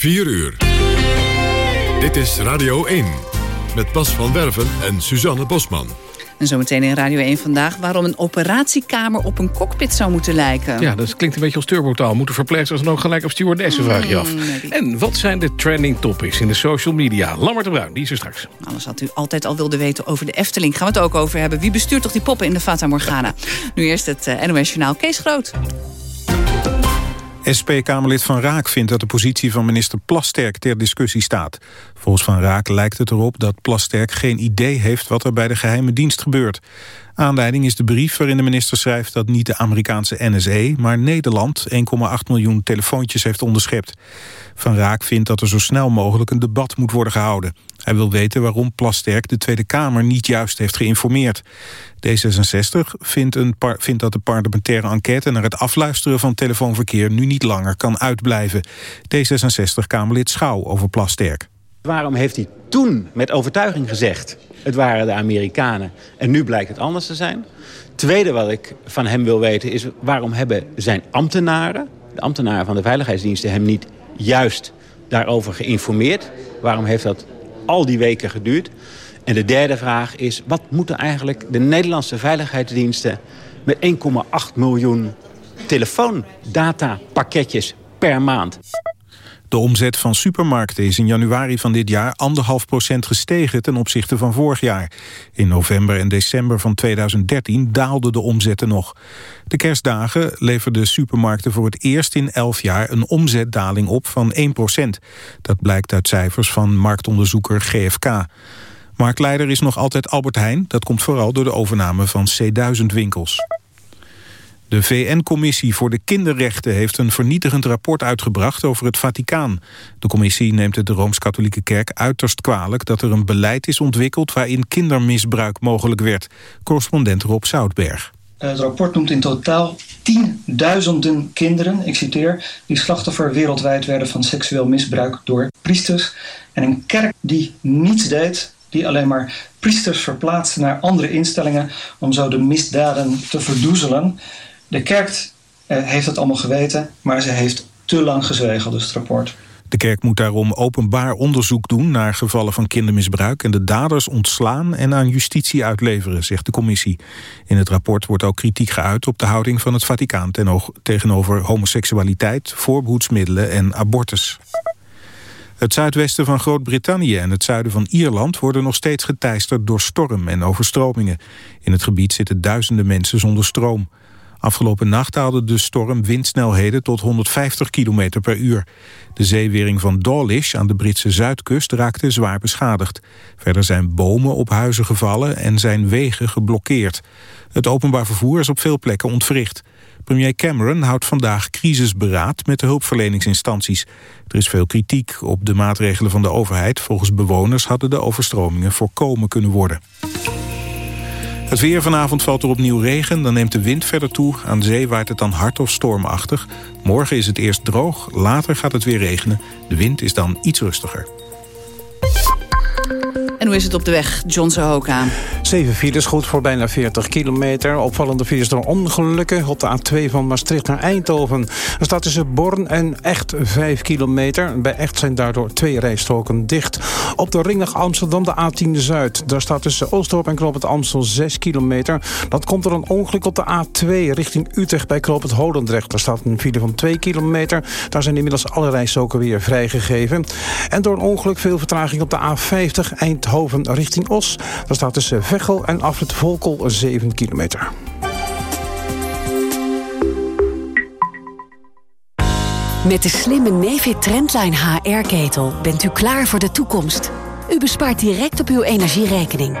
4 uur. Dit is Radio 1. Met Bas van Werven en Suzanne Bosman. En zometeen in Radio 1 vandaag waarom een operatiekamer op een cockpit zou moeten lijken. Ja, dat klinkt een beetje als turbotaal. Moeten verpleegsters dan ook gelijk op stewardessen, vraag je af. Mm, En wat zijn de trending topics in de social media? Lammert de Bruin, die is er straks. Alles wat u altijd al wilde weten over de Efteling. Gaan we het ook over hebben. Wie bestuurt toch die poppen in de Fata Morgana? Nu eerst het eh, NOS Journaal. Kees Groot. SP-Kamerlid Van Raak vindt dat de positie van minister Plasterk ter discussie staat. Volgens Van Raak lijkt het erop dat Plasterk geen idee heeft wat er bij de geheime dienst gebeurt. Aanleiding is de brief waarin de minister schrijft dat niet de Amerikaanse NSE, maar Nederland 1,8 miljoen telefoontjes heeft onderschept. Van Raak vindt dat er zo snel mogelijk een debat moet worden gehouden. Hij wil weten waarom Plasterk de Tweede Kamer niet juist heeft geïnformeerd. D66 vindt, vindt dat de parlementaire enquête naar het afluisteren van telefoonverkeer nu niet langer kan uitblijven. D66-Kamerlid Schouw over Plasterk. Waarom heeft hij toen met overtuiging gezegd... het waren de Amerikanen en nu blijkt het anders te zijn? Tweede wat ik van hem wil weten is... waarom hebben zijn ambtenaren, de ambtenaren van de veiligheidsdiensten... hem niet juist daarover geïnformeerd? Waarom heeft dat al die weken geduurd? En de derde vraag is... wat moeten eigenlijk de Nederlandse veiligheidsdiensten... met 1,8 miljoen telefoondatapakketjes per maand? De omzet van supermarkten is in januari van dit jaar anderhalf procent gestegen ten opzichte van vorig jaar. In november en december van 2013 daalden de omzetten nog. De kerstdagen leverden supermarkten voor het eerst in elf jaar een omzetdaling op van 1 procent. Dat blijkt uit cijfers van marktonderzoeker GFK. Marktleider is nog altijd Albert Heijn. Dat komt vooral door de overname van C1000 winkels. De VN-commissie voor de kinderrechten heeft een vernietigend rapport uitgebracht over het Vaticaan. De commissie neemt het de Rooms-Katholieke Kerk uiterst kwalijk dat er een beleid is ontwikkeld waarin kindermisbruik mogelijk werd. Correspondent Rob Zoutberg. Het rapport noemt in totaal tienduizenden kinderen, ik citeer, die slachtoffer wereldwijd werden van seksueel misbruik door priesters. En een kerk die niets deed, die alleen maar priesters verplaatste naar andere instellingen om zo de misdaden te verdoezelen. De kerk eh, heeft het allemaal geweten, maar ze heeft te lang gezwegen, dus het rapport. De kerk moet daarom openbaar onderzoek doen naar gevallen van kindermisbruik... en de daders ontslaan en aan justitie uitleveren, zegt de commissie. In het rapport wordt ook kritiek geuit op de houding van het Vaticaan... tegenover homoseksualiteit, voorbehoedsmiddelen en abortus. Het zuidwesten van Groot-Brittannië en het zuiden van Ierland... worden nog steeds geteisterd door storm en overstromingen. In het gebied zitten duizenden mensen zonder stroom. Afgelopen nacht haalde de storm windsnelheden tot 150 km per uur. De zeewering van Dawlish aan de Britse zuidkust raakte zwaar beschadigd. Verder zijn bomen op huizen gevallen en zijn wegen geblokkeerd. Het openbaar vervoer is op veel plekken ontwricht. Premier Cameron houdt vandaag crisisberaad met de hulpverleningsinstanties. Er is veel kritiek op de maatregelen van de overheid. Volgens bewoners hadden de overstromingen voorkomen kunnen worden. Het weer vanavond valt er opnieuw regen, dan neemt de wind verder toe. Aan zee waait het dan hard of stormachtig. Morgen is het eerst droog, later gaat het weer regenen. De wind is dan iets rustiger. En hoe is het op de weg, John Zahoka? Zeven files, goed voor bijna 40 kilometer. Opvallende files door ongelukken op de A2 van Maastricht naar Eindhoven. Er staat tussen Born en Echt 5 kilometer. Bij Echt zijn daardoor twee rijstroken dicht. Op de ring naar Amsterdam de A10 Zuid. Daar staat tussen Oostdorp en Knoop het Amstel 6 kilometer. Dat komt er een ongeluk op de A2 richting Utrecht bij Knoop het Holendrecht. Daar staat een file van 2 kilometer. Daar zijn inmiddels alle rijstroken weer vrijgegeven. En door een ongeluk veel vertraging op de A50 Eindhoven richting Os. Daar staat tussen Veghel en Afrit Volkel 7 kilometer. Met de slimme Nefit Trendline HR-ketel bent u klaar voor de toekomst. U bespaart direct op uw energierekening.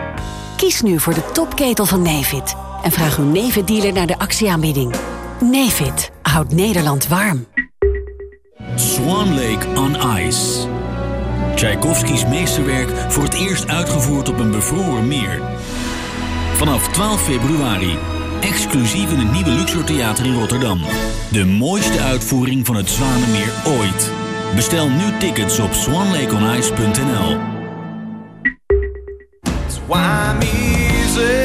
Kies nu voor de topketel van Nefit en vraag uw Nefit-dealer naar de actieaanbieding. Nefit houdt Nederland warm. Swan Lake on Ice. Tchaikovskis meesterwerk voor het eerst uitgevoerd op een bevroren meer. Vanaf 12 februari, exclusief in het nieuwe Luxor Theater in Rotterdam. De mooiste uitvoering van het Zwanenmeer ooit. Bestel nu tickets op swanlakeonice.nl.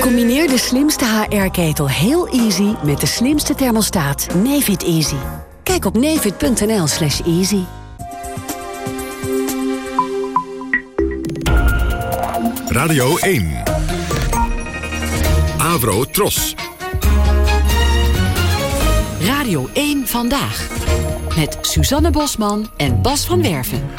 Combineer de slimste HR-ketel heel easy met de slimste thermostaat Nefit Easy. Kijk op nefit.nl slash easy. Radio 1. Avro Tros. Radio 1 Vandaag. Met Suzanne Bosman en Bas van Werven.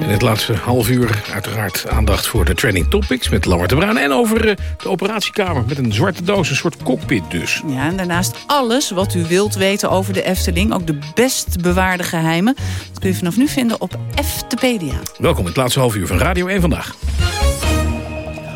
In het laatste half uur uiteraard aandacht voor de trending topics... met Lammert de Bruin en over eh, de operatiekamer... met een zwarte doos, een soort cockpit dus. Ja, en daarnaast alles wat u wilt weten over de Efteling. Ook de best bewaarde geheimen. Dat kun je vanaf nu vinden op Eftepedia. Welkom in het laatste half uur van Radio 1 Vandaag.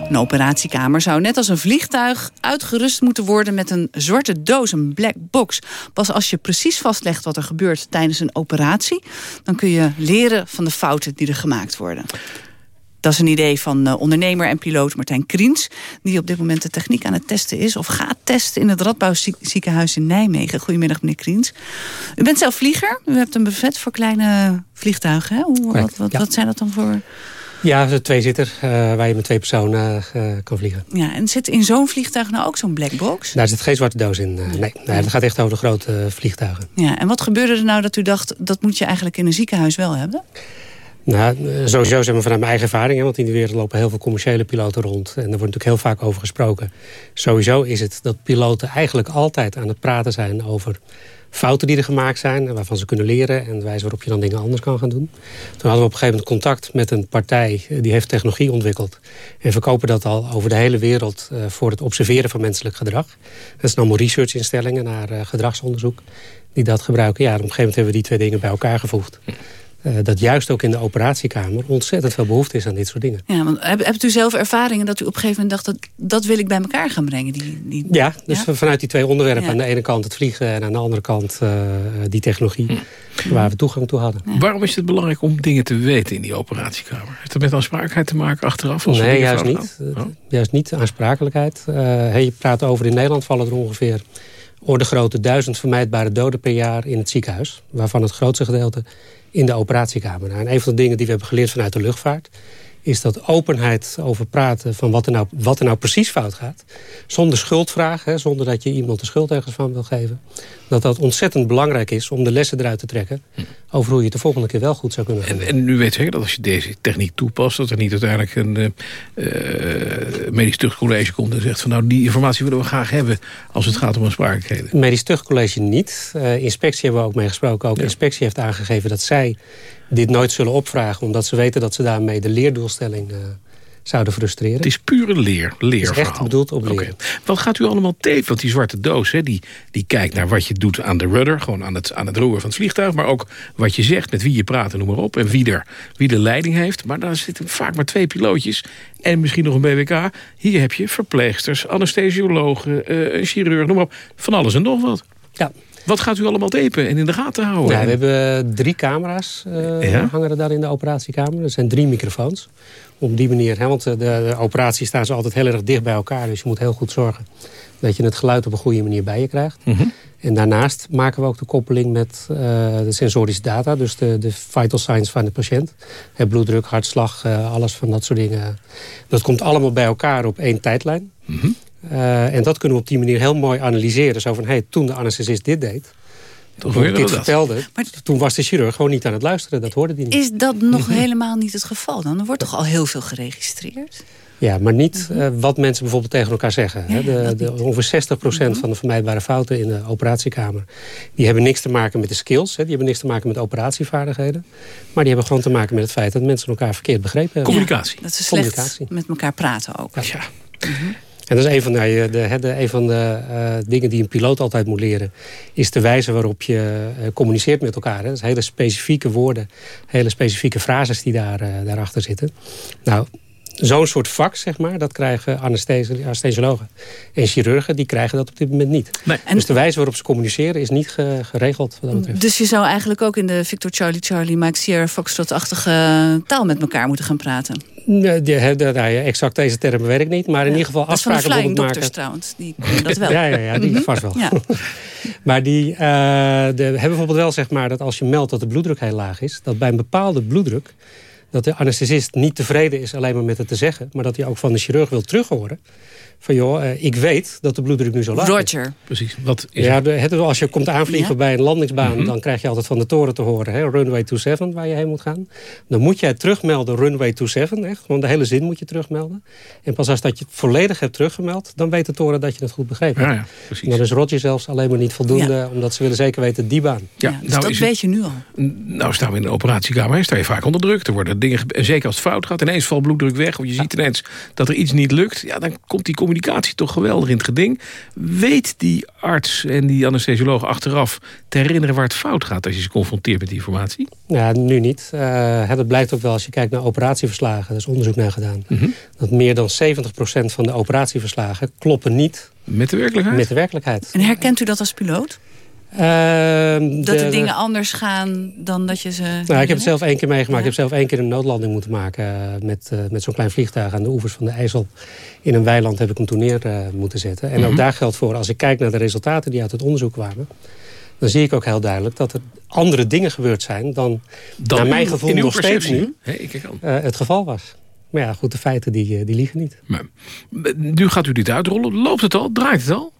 Een operatiekamer zou net als een vliegtuig uitgerust moeten worden met een zwarte doos, een black box. Pas als je precies vastlegt wat er gebeurt tijdens een operatie, dan kun je leren van de fouten die er gemaakt worden. Dat is een idee van uh, ondernemer en piloot Martijn Kriens... die op dit moment de techniek aan het testen is... of gaat testen in het Radbouwziekenhuis in Nijmegen. Goedemiddag, meneer Kriens. U bent zelf vlieger. U hebt een buffet voor kleine vliegtuigen. Hè? Hoe, wat, wat, ja. wat zijn dat dan voor... Ja, is een tweezitter uh, waar je met twee personen uh, kan vliegen. Ja, en zit in zo'n vliegtuig nou ook zo'n black box? Daar zit geen zwarte doos in. Uh, nee, nee, dat gaat echt over de grote vliegtuigen. Ja, en wat gebeurde er nou dat u dacht... dat moet je eigenlijk in een ziekenhuis wel hebben? Nou, sowieso we vanuit mijn eigen ervaring. Hè, want in de wereld lopen heel veel commerciële piloten rond. En daar wordt natuurlijk heel vaak over gesproken. Sowieso is het dat piloten eigenlijk altijd aan het praten zijn over fouten die er gemaakt zijn... waarvan ze kunnen leren en de wijze waarop je dan dingen anders kan gaan doen. Toen hadden we op een gegeven moment contact met een partij... die heeft technologie ontwikkeld. En verkopen dat al over de hele wereld uh, voor het observeren van menselijk gedrag. Dat zijn allemaal researchinstellingen naar uh, gedragsonderzoek die dat gebruiken. Ja, op een gegeven moment hebben we die twee dingen bij elkaar gevoegd. Uh, dat juist ook in de operatiekamer ontzettend veel behoefte is aan dit soort dingen. Ja, want hebt, hebt u zelf ervaringen dat u op een gegeven moment dacht... dat, dat wil ik bij elkaar gaan brengen? Die, die... Ja, dus ja? vanuit die twee onderwerpen. Ja. Aan de ene kant het vliegen en aan de andere kant uh, die technologie... Hm. waar we toegang toe hadden. Ja. Waarom is het belangrijk om dingen te weten in die operatiekamer? Heeft dat met aansprakelijkheid te maken achteraf? Als nee, juist niet. Oh. juist niet aansprakelijkheid. Uh, hey, je praat over in Nederland vallen er ongeveer... orde grote duizend vermijdbare doden per jaar in het ziekenhuis. Waarvan het grootste gedeelte in de operatiekamer. Nou, en een van de dingen die we hebben geleerd vanuit de luchtvaart... is dat openheid over praten van wat er nou, wat er nou precies fout gaat... zonder schuldvraag, hè, zonder dat je iemand de schuld ergens van wil geven... dat dat ontzettend belangrijk is om de lessen eruit te trekken... over hoe je het de volgende keer wel goed zou kunnen doen. En, en nu weet zeker dat als je deze techniek toepast... dat er niet uiteindelijk een uh, medisch tuchtcollege komt en zegt... van nou, die informatie willen we graag hebben als het gaat om aansprakelijkheden. Medisch tuchtcollege niet. Uh, inspectie hebben we ook mee gesproken. Ook ja. inspectie heeft aangegeven dat zij dit nooit zullen opvragen... omdat ze weten dat ze daarmee de leerdoelstelling uh, zouden frustreren. Het is pure leer, leerverhaal. Het is echt bedoeld op leren. Okay. Wat gaat u allemaal tapen? Want die zwarte doos, hè, die, die kijkt naar wat je doet aan de rudder... gewoon aan het, aan het roer van het vliegtuig... maar ook wat je zegt, met wie je praat en noem maar op... en wie, er, wie de leiding heeft. Maar daar zitten vaak maar twee pilootjes en misschien nog een BWK. Hier heb je verpleegsters, anesthesiologen, uh, een chirurg, noem maar op. Van alles en nog wat. Ja. Wat gaat u allemaal tapen en in de gaten houden? Ja, we hebben drie camera's uh, ja? hangen er daar in de operatiekamer. Er zijn drie microfoons. Op die manier, hè, want de, de operaties staan ze altijd heel erg dicht bij elkaar. Dus je moet heel goed zorgen dat je het geluid op een goede manier bij je krijgt. Mm -hmm. En daarnaast maken we ook de koppeling met uh, de sensorische data. Dus de, de vital signs van de patiënt. Hè, bloeddruk, hartslag, uh, alles van dat soort dingen. Dat komt allemaal bij elkaar op één tijdlijn. Mm -hmm. Uh, en dat kunnen we op die manier heel mooi analyseren. Zo van, hey, toen de anesthesist dit deed... Toen ik dit vertelde, maar, toen was de chirurg gewoon niet aan het luisteren. Dat hoorde hij niet. Is dat nog helemaal niet het geval dan? Er wordt toch al heel veel geregistreerd? Ja, maar niet uh, wat mensen bijvoorbeeld tegen elkaar zeggen. Ja, de, de, ongeveer 60% mm -hmm. van de vermijdbare fouten in de operatiekamer... die hebben niks te maken met de skills. Hè, die hebben niks te maken met operatievaardigheden. Maar die hebben gewoon te maken met het feit... dat mensen elkaar verkeerd begrepen hebben. Communicatie. Ja, dat ze slecht met elkaar praten ook. Ja. ja. Mm -hmm. En dat is een van de, de, de, van de uh, dingen die een piloot altijd moet leren... is de wijze waarop je uh, communiceert met elkaar. Hè. Dat zijn hele specifieke woorden, hele specifieke frases die daar, daarachter zitten. Nou, zo'n soort vak, zeg maar, dat krijgen anesthesiologen en chirurgen... die krijgen dat op dit moment niet. Dus de wijze waarop ze communiceren is niet ge geregeld. Wat dat betreft. Dus je zou eigenlijk ook in de Victor Charlie Charlie... Mike Sierra Foxtrot-achtige taal met elkaar moeten gaan praten? Nee, de, de, de, exact deze termen weet ik niet. Maar in ja. ieder geval afspraken bijvoorbeeld maken. trouwens, die kunnen dat wel. ja, ja, ja, die vast wel. Ja. maar die uh, de, hebben bijvoorbeeld wel zeg maar dat als je meldt dat de bloeddruk heel laag is... dat bij een bepaalde bloeddruk dat de anesthesist niet tevreden is alleen maar met het te zeggen... maar dat hij ook van de chirurg wil terughoren van joh, eh, ik weet dat de bloeddruk nu zo laag is. Roger. Precies. Wat is ja, de, als je komt aanvliegen bij een landingsbaan... Mhm. dan krijg je altijd van de toren te horen... Hè, runway 27, waar je heen moet gaan. Dan moet jij terugmelden runway 27. Echt, gewoon de hele zin moet je terugmelden. En pas als dat je het volledig hebt teruggemeld... dan weet de toren dat je het goed begrepen hebt. Ja, ja, precies. dan is Roger zelfs alleen maar niet voldoende... omdat ze willen zeker weten die baan. Ja, dus nou dat weet je nu al. Nou staan we in de operatiekamer... sta je vaak onder druk. Er worden dingen, en zeker als het fout gaat... ineens valt bloeddruk weg... of je ziet ineens dat er iets niet lukt... ja, dan komt die communicatie toch geweldig in het geding. Weet die arts en die anesthesioloog achteraf te herinneren waar het fout gaat... als je ze confronteert met die informatie? Ja, nu niet. Uh, dat blijkt ook wel als je kijkt naar operatieverslagen. Er is onderzoek naar gedaan. Mhm. Dat meer dan 70% van de operatieverslagen kloppen niet... Met de werkelijkheid? Met de werkelijkheid. En herkent u dat als piloot? Ehm, dat de, dingen anders gaan dan dat je ze... Nou, ik heb het zelf één keer meegemaakt. Ik heb zelf één keer een noodlanding moeten maken... Eh, met, uh, met zo'n klein vliegtuig aan de oevers van de IJssel. In een weiland heb ik hem toen neer uh, moeten zetten. En ook mhm. daar geldt voor, als ik kijk naar de resultaten die uit het onderzoek kwamen... dan zie ik ook heel duidelijk dat er andere dingen gebeurd zijn... dan, dan naar mijn gevoel nog steeds nu het geval was. Maar ja, goed, de feiten die, die liegen niet. Maar, nu gaat u dit uitrollen. Loopt het al? Draait het al?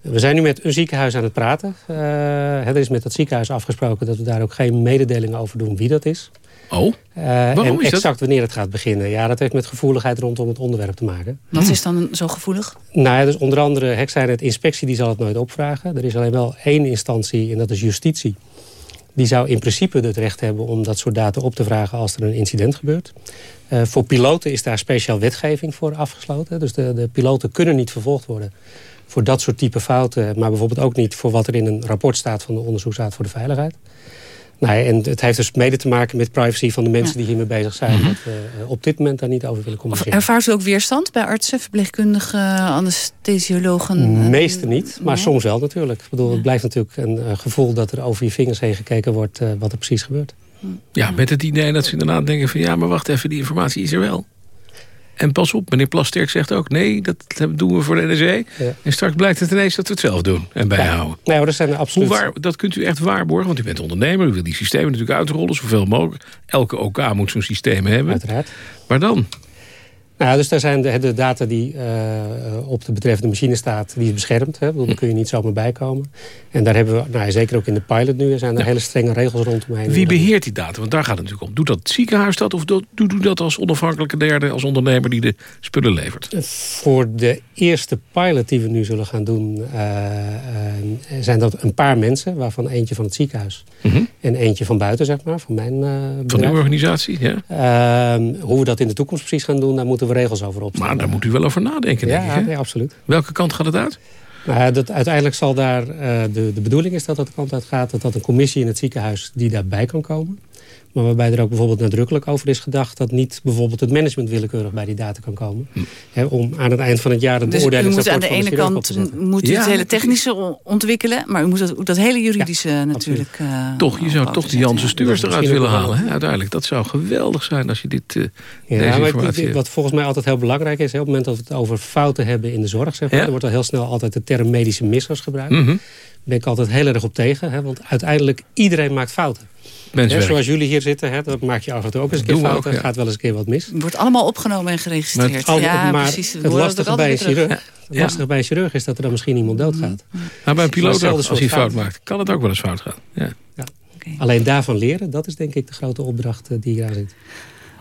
We zijn nu met een ziekenhuis aan het praten. Uh, er is met dat ziekenhuis afgesproken dat we daar ook geen mededelingen over doen wie dat is. Oh, uh, Waarom en is exact wanneer het gaat beginnen. Ja, dat heeft met gevoeligheid rondom het onderwerp te maken. Wat is dan zo gevoelig? Nou ja, dus onder andere, Hek zei het, inspectie die zal het nooit opvragen. Er is alleen wel één instantie en dat is justitie. Die zou in principe het recht hebben om dat soort data op te vragen als er een incident gebeurt. Uh, voor piloten is daar speciaal wetgeving voor afgesloten. Dus de, de piloten kunnen niet vervolgd worden voor dat soort type fouten. Maar bijvoorbeeld ook niet voor wat er in een rapport staat van de onderzoeksraad voor de veiligheid. Nou, en het heeft dus mede te maken met privacy van de mensen die hiermee bezig zijn. Mhm. Dat we eh, op dit moment daar niet over willen communiceren. Ervaart u ook weerstand bij artsen, verpleegkundigen, anesthesiologen? Meeste niet, maar soms wel natuurlijk. Ik bedoel, het blijft natuurlijk een uh, gevoel dat er over je vingers heen gekeken wordt uh, wat er precies gebeurt. Ja, met het idee dat ze inderdaad denken van ja, maar wacht even, die informatie is er wel. En pas op, meneer Plasterk zegt ook... nee, dat doen we voor de NRC. En straks blijkt het ineens dat we het zelf doen en bijhouden. Ja. Nee, dat zijn absoluut... Hoe waar, dat kunt u echt waarborgen, want u bent ondernemer. U wil die systemen natuurlijk uitrollen, zoveel mogelijk. Elke OK moet zo'n systeem hebben. Uiteraard. Maar dan? Nou, dus daar zijn de, de data die uh, op de betreffende machine staat, die is beschermd. Hè? Daar kun je niet zomaar bij komen. En daar hebben we, nou, zeker ook in de pilot nu, zijn er hele strenge regels rondomheen. Wie beheert die data? Want daar gaat het natuurlijk om. Doet dat het ziekenhuis dat of doet, doet dat als onafhankelijke derde, als ondernemer die de spullen levert? Voor de eerste pilot die we nu zullen gaan doen, uh, uh, zijn dat een paar mensen, waarvan eentje van het ziekenhuis mhm. en eentje van buiten, zeg maar, van mijn Van uw organisatie, ja. Ehm, hoe we dat in de toekomst precies gaan doen, daar moeten we regels over opstellen. Maar daar moet u wel over nadenken, denk ja, ik. Ja, absoluut. Welke kant gaat het uit? Nou, dat, uiteindelijk zal daar, uh, de, de bedoeling is dat dat de kant uit gaat... dat dat een commissie in het ziekenhuis die daarbij kan komen. Maar waarbij er ook bijvoorbeeld nadrukkelijk over is gedacht... dat niet bijvoorbeeld het management willekeurig bij die data kan komen. Hm. om aan het eind van het jaar het dus beoordelingsrapport van de ene kant moet u het hele technische ontwikkelen... maar u moet dat, dat hele juridische natuurlijk... Uh, toch, je zou toch die Janssen Stuurs eruit willen halen, hè, uiteindelijk. Dat zou geweldig zijn als je dit uh, ja, maar Wat volgens mij altijd heel belangrijk is... op het moment dat we het over fouten hebben in de zorg... Zeg maar, er wordt al heel snel altijd de term medische missers gebruikt. Mm Daar ben ik altijd heel erg op tegen. Hè, want uiteindelijk, iedereen maakt fouten zoals jullie hier zitten, hè, dat maak je af en toe ook eens een keer fouten. Er gaat wel eens een keer wat mis. Het wordt allemaal opgenomen en geregistreerd. Maar, ja, maar precies. Het, lastige, bij een, chirurg, lastige bij een chirurg is dat er dan misschien iemand doodgaat. Maar bij een piloot, als hij fout maakt, kan het ook wel eens fout gaan. Ja. ja. Alleen daarvan leren, dat is denk ik de grote opdracht uh, die hier aan zit.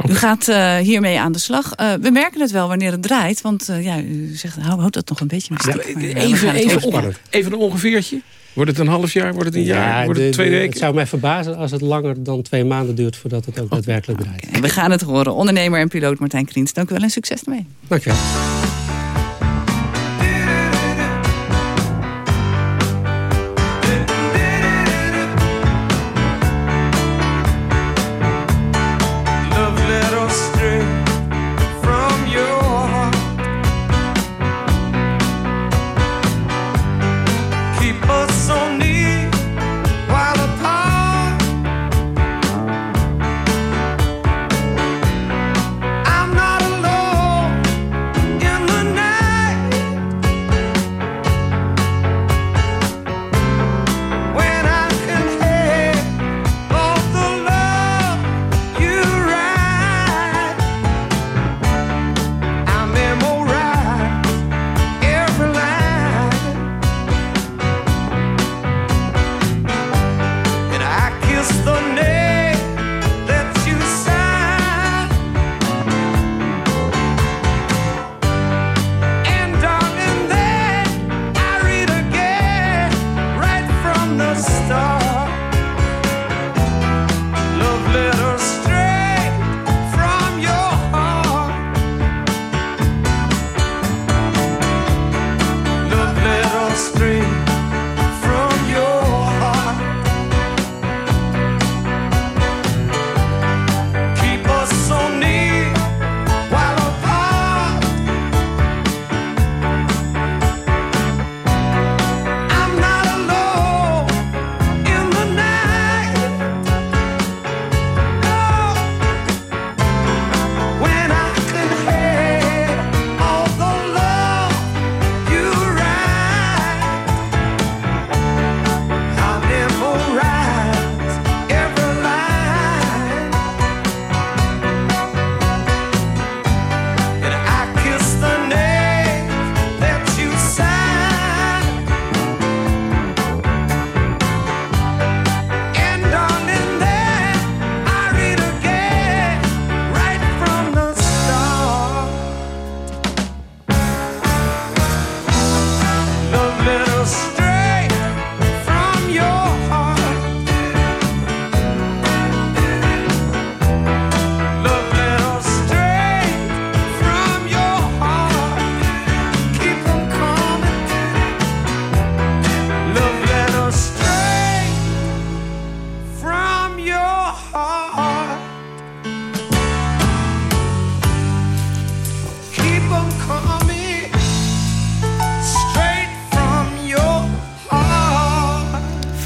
U gaat uh, hiermee aan de slag. Uh, we merken het wel wanneer het draait. Want uh, ja, u zegt, houd, houd dat nog een beetje ja, even, even, even een ongeveertje. Wordt het een half jaar? Wordt het een jaar? Wordt het twee weken? Het zou mij verbazen als het langer dan twee maanden duurt... voordat het ook oh. daadwerkelijk draait. We gaan het horen. Ondernemer en piloot Martijn Kriens. Dank u wel en succes ermee. Dank je wel.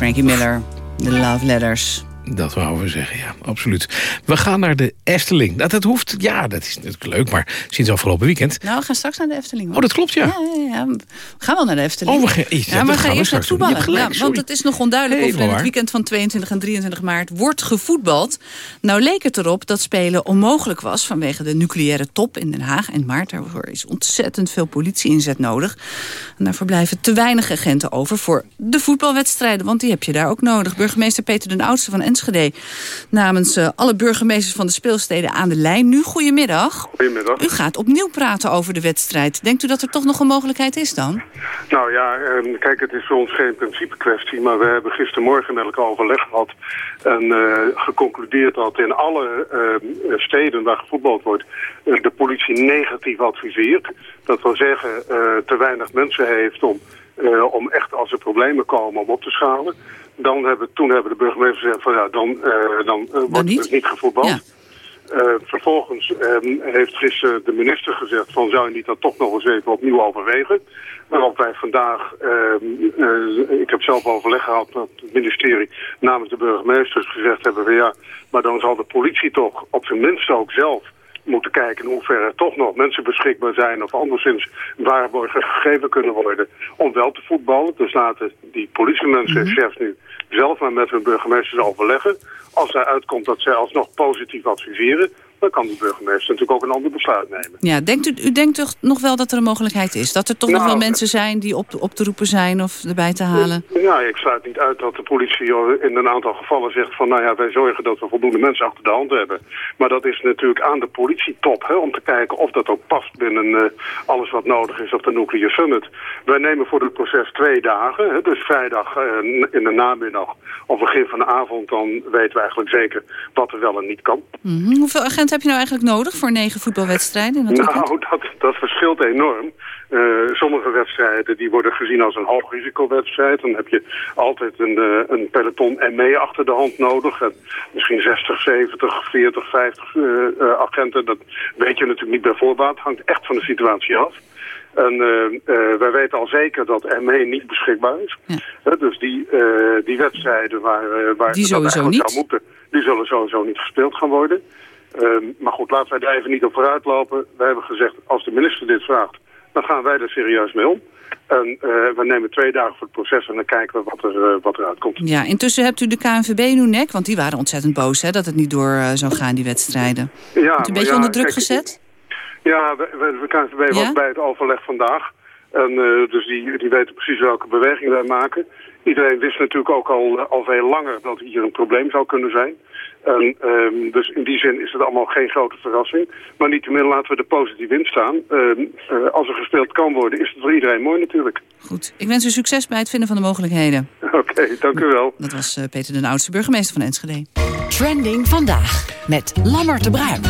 Frankie Miller, The Love Letters. Dat wouden we zeggen, ja, absoluut. We gaan naar de Efteling. Dat, dat hoeft, ja, dat is natuurlijk leuk, maar sinds afgelopen weekend... Nou, we gaan straks naar de Efteling. Oh, dat klopt, ja. Ja, ja, ja. We gaan wel naar de Efteling. Oh, we gaan, ja, maar we gaan eerst naar voetballen. gelijk, want het is nog onduidelijk of in het weekend van 22 en 23 maart wordt gevoetbald. Nou leek het erop dat spelen onmogelijk was vanwege de nucleaire top in Den Haag. En maart, daarvoor is ontzettend veel politie-inzet nodig. En daarvoor blijven te weinig agenten over voor de voetbalwedstrijden. Want die heb je daar ook nodig. Burgemeester Peter den Oudste van Enschede namens eh, alle burgemeesters van de speelsteden aan de lijn. Nu, goedemiddag. Goedemiddag. U gaat opnieuw praten over de wedstrijd. Denkt u dat er toch nog een mogelijkheid is dan? Nou ja, ehm, kijk, het is voor ons geen principe kwestie, maar we hebben gistermorgen met elkaar overleg gehad en eh, geconcludeerd dat in alle ehm, steden waar gevoetbald wordt eh, de politie negatief adviseert. Dat wil zeggen, te weinig mensen heeft om, om echt als er problemen komen om op te schalen. Dan hebben, toen hebben de burgemeester gezegd van ja, dan, eh, dan eh, wordt niet? er niet gevoetbald. Ja. Eh, vervolgens ehm, heeft gisteren de minister gezegd van zou je niet dat toch nog eens even opnieuw overwegen. Waarop wij vandaag, ehm, eh, ik heb zelf overleg gehad met het ministerie namens de burgemeesters gezegd hebben van ja, maar dan zal de politie toch op zijn minst ook zelf moeten kijken in hoeverre er toch nog mensen beschikbaar zijn of anderszins waarborgen gegeven kunnen worden om wel te voetballen. Dus laten die politiemensen en chefs nu zelf maar met hun burgemeesters overleggen. Als daaruit komt dat zij alsnog positief adviseren, dan kan die burgemeester natuurlijk ook een ander besluit nemen. Ja, denkt u, u denkt toch nog wel dat er een mogelijkheid is? Dat er toch nog Nou, wel mensen zijn die op, op te roepen zijn of erbij te halen? Ja, ik sluit niet uit dat de politie in een aantal gevallen zegt van... nou ja, wij zorgen dat we voldoende mensen achter de hand hebben. Maar dat is natuurlijk aan de politietop, hè, om te kijken of dat ook past binnen eh, alles wat nodig is op de Nuclear Summit. Wij nemen voor het proces twee dagen, hè, dus vrijdag eh, in de namiddag of begin van de avond... dan weten we eigenlijk zeker wat er wel en niet kan. Mhm. Hoeveel agenten heb je nou eigenlijk nodig voor negen voetbalwedstrijden? Dat? Nou, dat, dat verschilt enorm. Eh, sommige wedstrijden die worden gezien als een hoogrisicowedstrijd. Dan heb je altijd een, eh, een peloton ME achter de hand nodig. En misschien 60, 70, 40, 50 eh, eh, agenten. Dat weet je natuurlijk niet bij voorbaat. Hangt echt van de situatie af. En eh, wij weten al zeker dat ME niet beschikbaar is. Dus die, die wedstrijden waar, waar Die sowieso niet. zou moeten, die zullen sowieso niet gespeeld gaan worden. Ehm, maar goed, laten wij daar even niet op vooruit lopen. Wij hebben gezegd, als de minister dit vraagt, dan gaan wij er serieus mee om. En eh, we nemen twee dagen voor het proces en dan kijken we wat er, eh, wat er uitkomt. Ja, intussen hebt u de KNVB in uw nek, want die waren ontzettend boos hè, dat het niet door eh, zou gaan, die wedstrijden. Ja, Bent u een beetje ja, onder druk kijk, gezet? Ja, we, we, de KNVB Ja? was bij het overleg vandaag. En dus die, die weten precies welke beweging wij maken. Iedereen wist natuurlijk ook al, eh, al veel langer dat hier een probleem zou kunnen zijn. En, ehm, dus in die zin is het allemaal geen grote verrassing. Maar niettemin laten we er positief in staan. Ehm, eh, als er gespeeld kan worden, is het voor iedereen mooi natuurlijk. Goed. Ik wens u succes bij het vinden van de mogelijkheden. Oké, dank u wel. Dat was eh, Peter den Oudste, burgemeester van Enschede. Trending vandaag met Lammert de Bruin.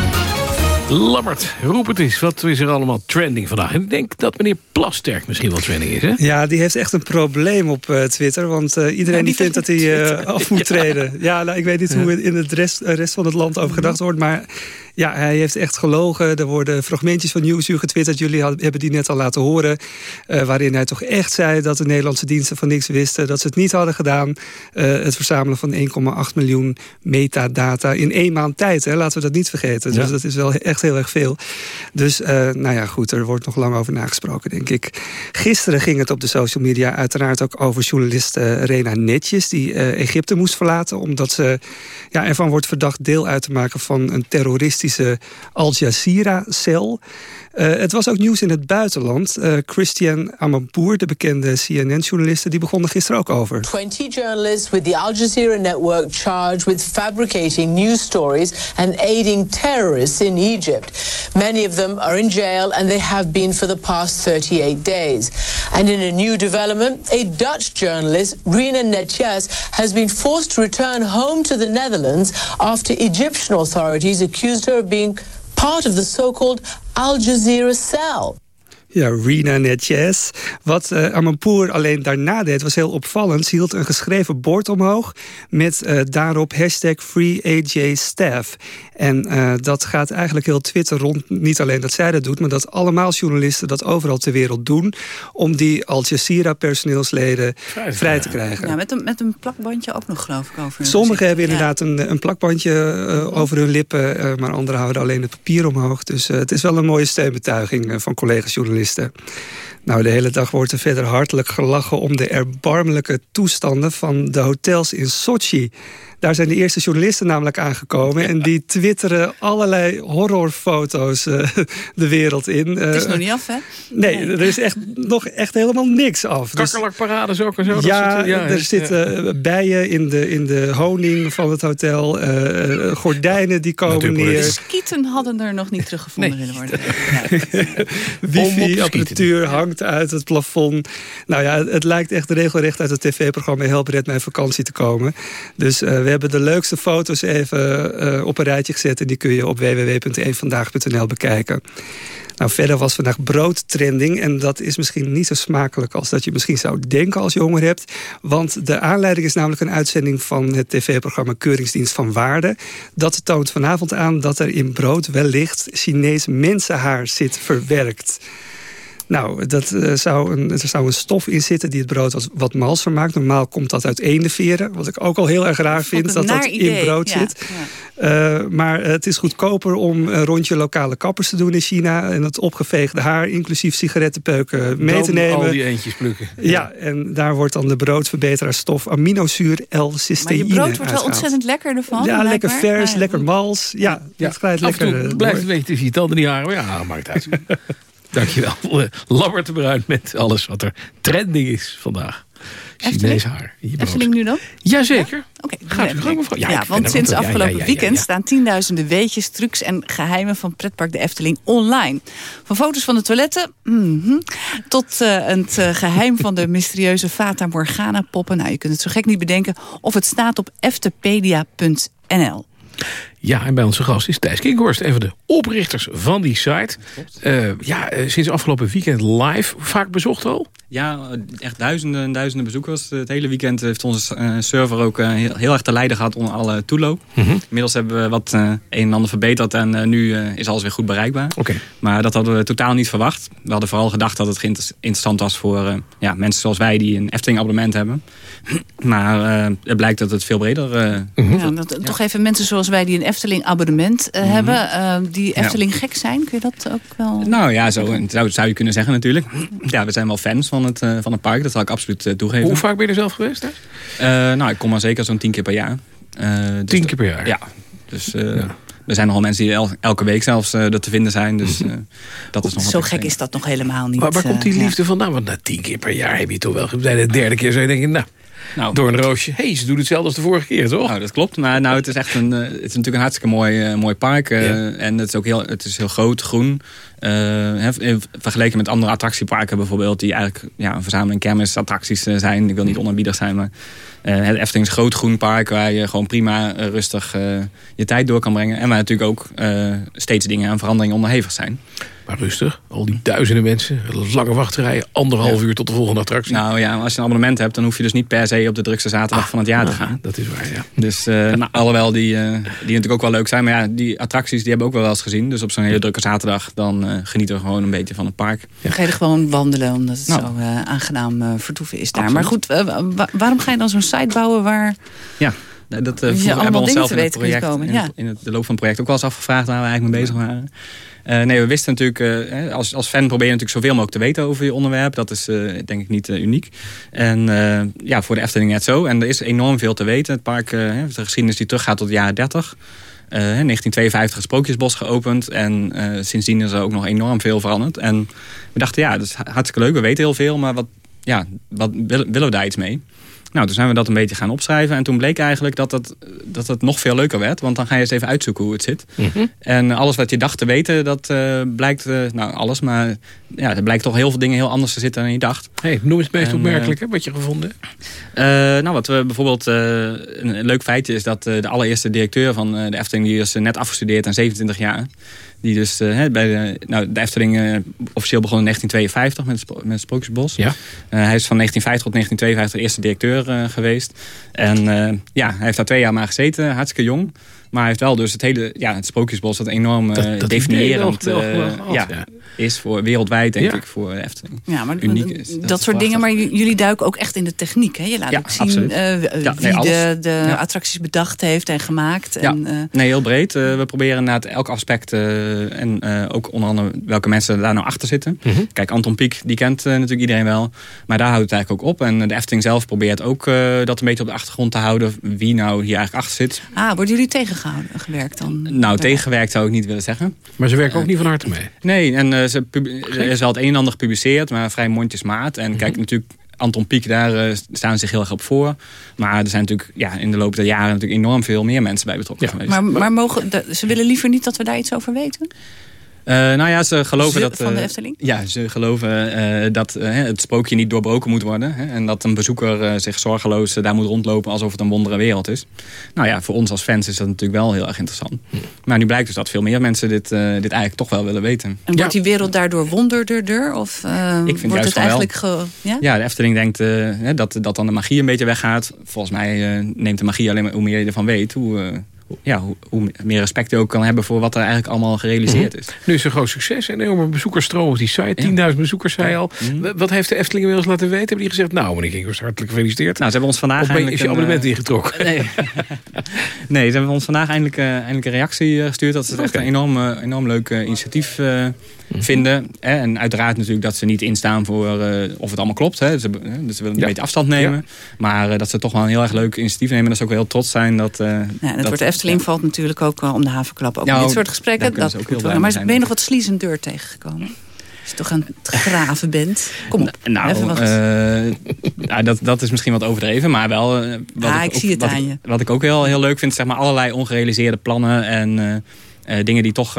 Lammert, roep het eens. Wat is er allemaal trending vandaag? Ik denk dat meneer Plasterk misschien wel trending is, hè? Ja, die heeft echt een probleem op eh, Twitter. Want eh, iedereen die vindt dat hij eh, af moet treden. Ja, nou, ik weet niet hoe het in het rest, rest van het land over gedacht wordt. Maar ja, hij heeft echt gelogen. Er worden fragmentjes van Nieuwsuur getwitterd. Jullie hebben die net al laten horen. eh, waarin hij toch echt zei dat de Nederlandse diensten van niks wisten. Dat ze het niet hadden gedaan. Eh, het verzamelen van 1,8 miljoen metadata in één maand tijd. Hè. Laten we dat niet vergeten. Dus dat is wel echt heel erg veel. Dus eh, nou ja, goed, er wordt nog lang over nagesproken, denk ik. Gisteren ging het op de social media uiteraard ook over journalist Rena Netjes... die Egypte moest verlaten omdat ze ja, ervan wordt verdacht deel uit te maken... van een terroristische Al Jazeera-cel. Eh, het was ook nieuws in het buitenland. Eh, Christian Amanpour, de bekende CNN-journaliste... die begon er gisteren ook over. 20 journalists with the Al Jazeera network charged with fabricating news stories and aiding terrorists in Egypt. Many of them are in jail and they have been for the past 38 days. And in a new development, a Dutch journalist, Rina Netjes, has been forced to return home to the Netherlands after Egyptian authorities accused her of being part of the so-called Al Jazeera cell. Ja, Rina Netjes. Wat uh, alleen daarna deed, was heel opvallend. Ze hield een geschreven bord omhoog met uh, daarop hashtag FreeAJStaff. En uh, dat gaat eigenlijk heel Twitter rond. Niet alleen dat zij dat doet, maar dat allemaal journalisten dat overal ter wereld doen. Om die Al Jazeera personeelsleden vrij, vrij te krijgen. Ja, met een, met een plakbandje ook nog geloof ik over Sommigen hebben inderdaad een, een plakbandje over hun lippen. maar anderen houden alleen het papier omhoog. Dus het is wel een mooie steunbetuiging van collega's journalisten. Nou, de hele dag wordt er verder hartelijk gelachen om de erbarmelijke toestanden van de hotels in Sochi. Daar zijn de eerste journalisten namelijk aangekomen. En die twitteren allerlei horrorfoto's uh, de wereld in. Uh, het is nog niet af, hè? Nee, nee, er is echt nog echt helemaal niks af. Dus- Kakkerlakparades ook en zo? Ja, soort, ja er zitten ja. bijen in de, in de honing van het hotel. Uh, gordijnen die komen neer. De skieten hadden er nog niet teruggevonden nee. willen worden. Wifi-apparatuur hangt uit het plafond. Nou ja, het lijkt echt regelrecht uit het tv-programma Help Red Mijn Vakantie te komen. Dus we hebben de leukste foto's even uh, op een rijtje gezet. En die kun je op www.eenvandaag.nl bekijken. Nou, verder was vandaag broodtrending. En dat is misschien niet zo smakelijk als dat je misschien zou denken als je honger hebt. Want de aanleiding is namelijk een uitzending van het tv-programma Keuringsdienst van Waarde. Dat toont vanavond aan dat er in brood wellicht Chinees mensenhaar zit verwerkt. Nou, dat, uh, zou een, er zou een stof in zitten die het brood wat, wat malser maakt. Normaal komt dat uit eendenveren. Wat ik ook al heel erg raar vind, dat dat idee. in brood ja, zit. Ja. Uh, maar het is goedkoper om een rondje lokale kappers te doen in China. En het opgeveegde haar, inclusief sigarettenpeuken, mee Dan te nemen. al die eentjes plukken. Ja. ja, en daar wordt dan de broodverbeterarstof aminozuur L-cysteïne Maar je brood wordt wel ontzettend lekker ervan. Ja, lekker vers, Ja. lekker mals. Ja, Ja, het glijdt af en lekker. toe eh, blijft een beetje tussen je tanden niet haren. Ja, maakt uit. Dankjewel. Eh, Lammert de Bruin met alles wat er trending is vandaag. Chinees haar. Efteling nu dan? Jazeker. Oké, Gaat u gang, mevrouw. Ja, want sinds ja, afgelopen ja, ja, ja, weekend ja. staan tienduizenden weetjes, trucs en geheimen van pretpark de Efteling online. Van foto's van de toiletten mhm, tot eh, het eh, geheim van de mysterieuze Fata Morgana poppen. Nou, je kunt het zo gek niet bedenken. Of het staat op eftepedia.nl. Ja, en bij onze gast is Thijs Kinkhorst, een van de oprichters van die site. Eh, ja, eh, sinds afgelopen weekend live. Vaak bezocht al? Ja, echt duizenden en duizenden bezoekers. Het hele weekend heeft onze eh, server ook eh, heel, heel erg te lijden gehad onder alle toeloop. Mhm. Inmiddels hebben we wat eh, een en ander verbeterd en eh, nu eh, is alles weer goed bereikbaar. Oké. Maar dat hadden we totaal niet verwacht. We hadden vooral gedacht dat het interessant was voor eh, ja, mensen zoals wij die een Efteling abonnement hebben. maar eh, het blijkt dat het veel breder eh, Mhm. Ja, dat, Toch even mensen zoals wij die een Efteling abonnement eh, Mhm. hebben. eh, die Efteling gek zijn. Kun je dat ook wel... Nou ja, zo zou, zou je kunnen zeggen natuurlijk. Ja, we zijn wel fans van het, eh, van het park. Dat zal ik absoluut eh, toegeven. Hoe vaak ben je er zelf geweest? Eh, nou, ik kom maar zeker zo'n tien keer per jaar. Eh, dus Tien keer per jaar? Ja. Dus eh, er zijn nogal mensen die el- elke week zelfs eh, er te vinden zijn. Dus eh, dat is nog Zo gek is dat nog helemaal niet. Maar waar komt die eh, ja. liefde vandaan? Want na tien keer per jaar heb je toch wel... Bij de derde keer zou je denken, nou, Nou. door een roosje. Hé, hey, ze doen hetzelfde als de vorige keer, toch? Nou, dat klopt. Maar nou, het is echt een, eh, het is natuurlijk een hartstikke mooi, eh, mooi park. eh, Ja. En het is ook heel, het is heel groot, groen. Vergeleken met andere attractieparken bijvoorbeeld... die eigenlijk ja, een verzameling kermisattracties zijn. Ik wil niet onerbiedig zijn, maar... het Efteling is een groot groen park... waar je gewoon prima rustig je tijd door kan brengen. En waar natuurlijk ook steeds dingen aan veranderingen onderhevig zijn. Maar rustig, al die duizenden mensen, lange wachtrijen, anderhalf uur tot de volgende attractie. Nou ja, als je een abonnement hebt... dan hoef je dus niet per se op de drukste zaterdag van het jaar te Ah, gaan. Dat is waar, ja. Dus eh, nou, alhoewel die, eh, die natuurlijk ook wel leuk zijn. Maar ja, die attracties die hebben we ook wel eens gezien. Dus op zo'n hele drukke zaterdag... dan eh, genieten we gewoon een beetje van het park. Dan ga je er gewoon wandelen, omdat het Nou. zo eh, aangenaam vertoeven is daar. Absoluut. Maar goed, wa- waarom ga je dan zo'n site bouwen waar... Ja, dat hebben we onszelf te in het project... komen, in, ja. het, in het, de loop van het project ook wel eens afgevraagd... waar we eigenlijk mee bezig waren. Eh, nee, we wisten natuurlijk... eh, als, als fan probeer je natuurlijk zoveel mogelijk te weten over je onderwerp. Dat is eh, denk ik niet uniek. En ja, voor de Efteling net zo. En er is enorm veel te weten. Het park, hè, de geschiedenis die teruggaat tot de jaren 30... Eh, 1952 het Sprookjesbos geopend. En sindsdien is er ook nog enorm veel veranderd. En we dachten, ja, dat is hartstikke leuk. We weten heel veel, maar wat, ja, wat willen we daar iets mee? Nou, toen zijn we dat een beetje gaan opschrijven. En toen bleek eigenlijk dat het, dat het nog veel leuker werd. Want dan ga je eens even uitzoeken hoe het zit. Mhm. En alles wat je dacht te weten, dat uh, blijkt... Uh, nou, alles, maar ja, er blijkt toch heel veel dingen heel anders te zitten dan je dacht. Hey, noem eens het meest opmerkelijke wat je gevonden hebt. nou, wat we bijvoorbeeld... een leuk feitje is dat de allereerste directeur van de Efteling... die is net afgestudeerd aan 27 jaar... Die dus uh, bij de, nou, de Efteling uh, officieel begon in 1952 met het, met Sprookjesbos. Ja. Uh, hij is van 1950 tot 1952 de eerste directeur geweest. En ja, hij heeft daar twee jaar maar gezeten, hartstikke jong. Maar hij heeft wel dus het hele ja, het Sprookjesbos dat enorm dat, dat ja, is voor wereldwijd, denk ik, voor Efteling. Ja, maar Uniek is. Dat, dat, soort dingen, maar jullie duiken ook echt in de techniek. Hè? Je laat ja, ook zien ja, wie nee, de, de attracties bedacht heeft en gemaakt. En, nee, heel breed. we proberen naar elk aspect en ook onder andere welke mensen daar nou achter zitten. Mhm. Mm -hmm. Kijk, Anton Pieck, die kent natuurlijk iedereen wel. Maar daar houdt het eigenlijk ook op. En de Efteling zelf probeert ook dat een beetje op de achtergrond te houden. Wie nou hier eigenlijk achter zit. Ah, worden jullie tegengehouden, gewerkt dan? Nou, tegengewerkt zou ik niet willen zeggen. Maar ze werken ook niet van harte mee? Nee, en uh, ze er is wel het een en ander gepubliceerd, maar vrij mondjesmaat. En mm -hmm. kijk, natuurlijk Anton Pieck, daar uh, staan zich heel erg op voor. Maar er zijn natuurlijk ja, in de loop der jaren natuurlijk enorm veel meer mensen bij betrokken ja. geweest. Maar, maar mogen, de, ze willen liever niet dat we daar iets over weten? Uh, nou ja, ze geloven ze, dat... Van de Efteling? Uh, ja, ze geloven uh, dat het sprookje niet doorbroken moet worden. Hè, en dat een bezoeker zich zorgeloos daar moet rondlopen alsof het een wondere wereld is. Nou ja, voor ons als fans is dat natuurlijk wel heel erg interessant. Maar nu blijkt dus dat veel meer mensen dit, dit eigenlijk toch wel willen weten. En wordt die wereld daardoor wonderder? Of Ik vind wordt het eigenlijk... Ge, ja? ja, de Efteling denkt dat, dat dan de magie een beetje weggaat. Volgens mij neemt de magie alleen maar hoe meer je ervan weet... hoe ja, hoe, hoe, meer respect je ook kan hebben voor wat er eigenlijk allemaal gerealiseerd is. Nu is een groot succes. Een enorme bezoekersstroom op die site. 10.000 bezoekers, zei al. Wat heeft de Efteling inmiddels laten weten? Hebben die gezegd, nou meneer Kinkers, hartelijk gefeliciteerd. Nou, ze hebben ons vandaag of is je abonnement uh, ingetrokken? Nee. nee, ze hebben ons vandaag eindelijk, uh, eindelijk een reactie gestuurd. Dat okay. echt een enorm, enorm leuk initiatief uh, vinden. Hè? En uiteraard natuurlijk dat ze niet instaan voor of het allemaal klopt. Hè? Ze, dus ze willen een ja. beetje afstand nemen. Ja. Maar dat ze toch wel een heel erg leuk initiatief nemen. Dat ze ook wel heel trots zijn. Dat, ja, dat, dat wordt de Efteling ja. valt natuurlijk ook om de havenklap. Ook nou, dit soort gesprekken. Dat ook heel maar ben je nog wat slies en deur tegengekomen? Als je toch aan het graven bent. Kom op. Nou, even wat. Uh, dat, dat is misschien wat overdreven. Maar wel... Uh, wat ah, ik, ik zie het wat aan ik, je. Wat ik ook heel, heel leuk vind. Zeg maar allerlei ongerealiseerde plannen. En uh, dingen die toch...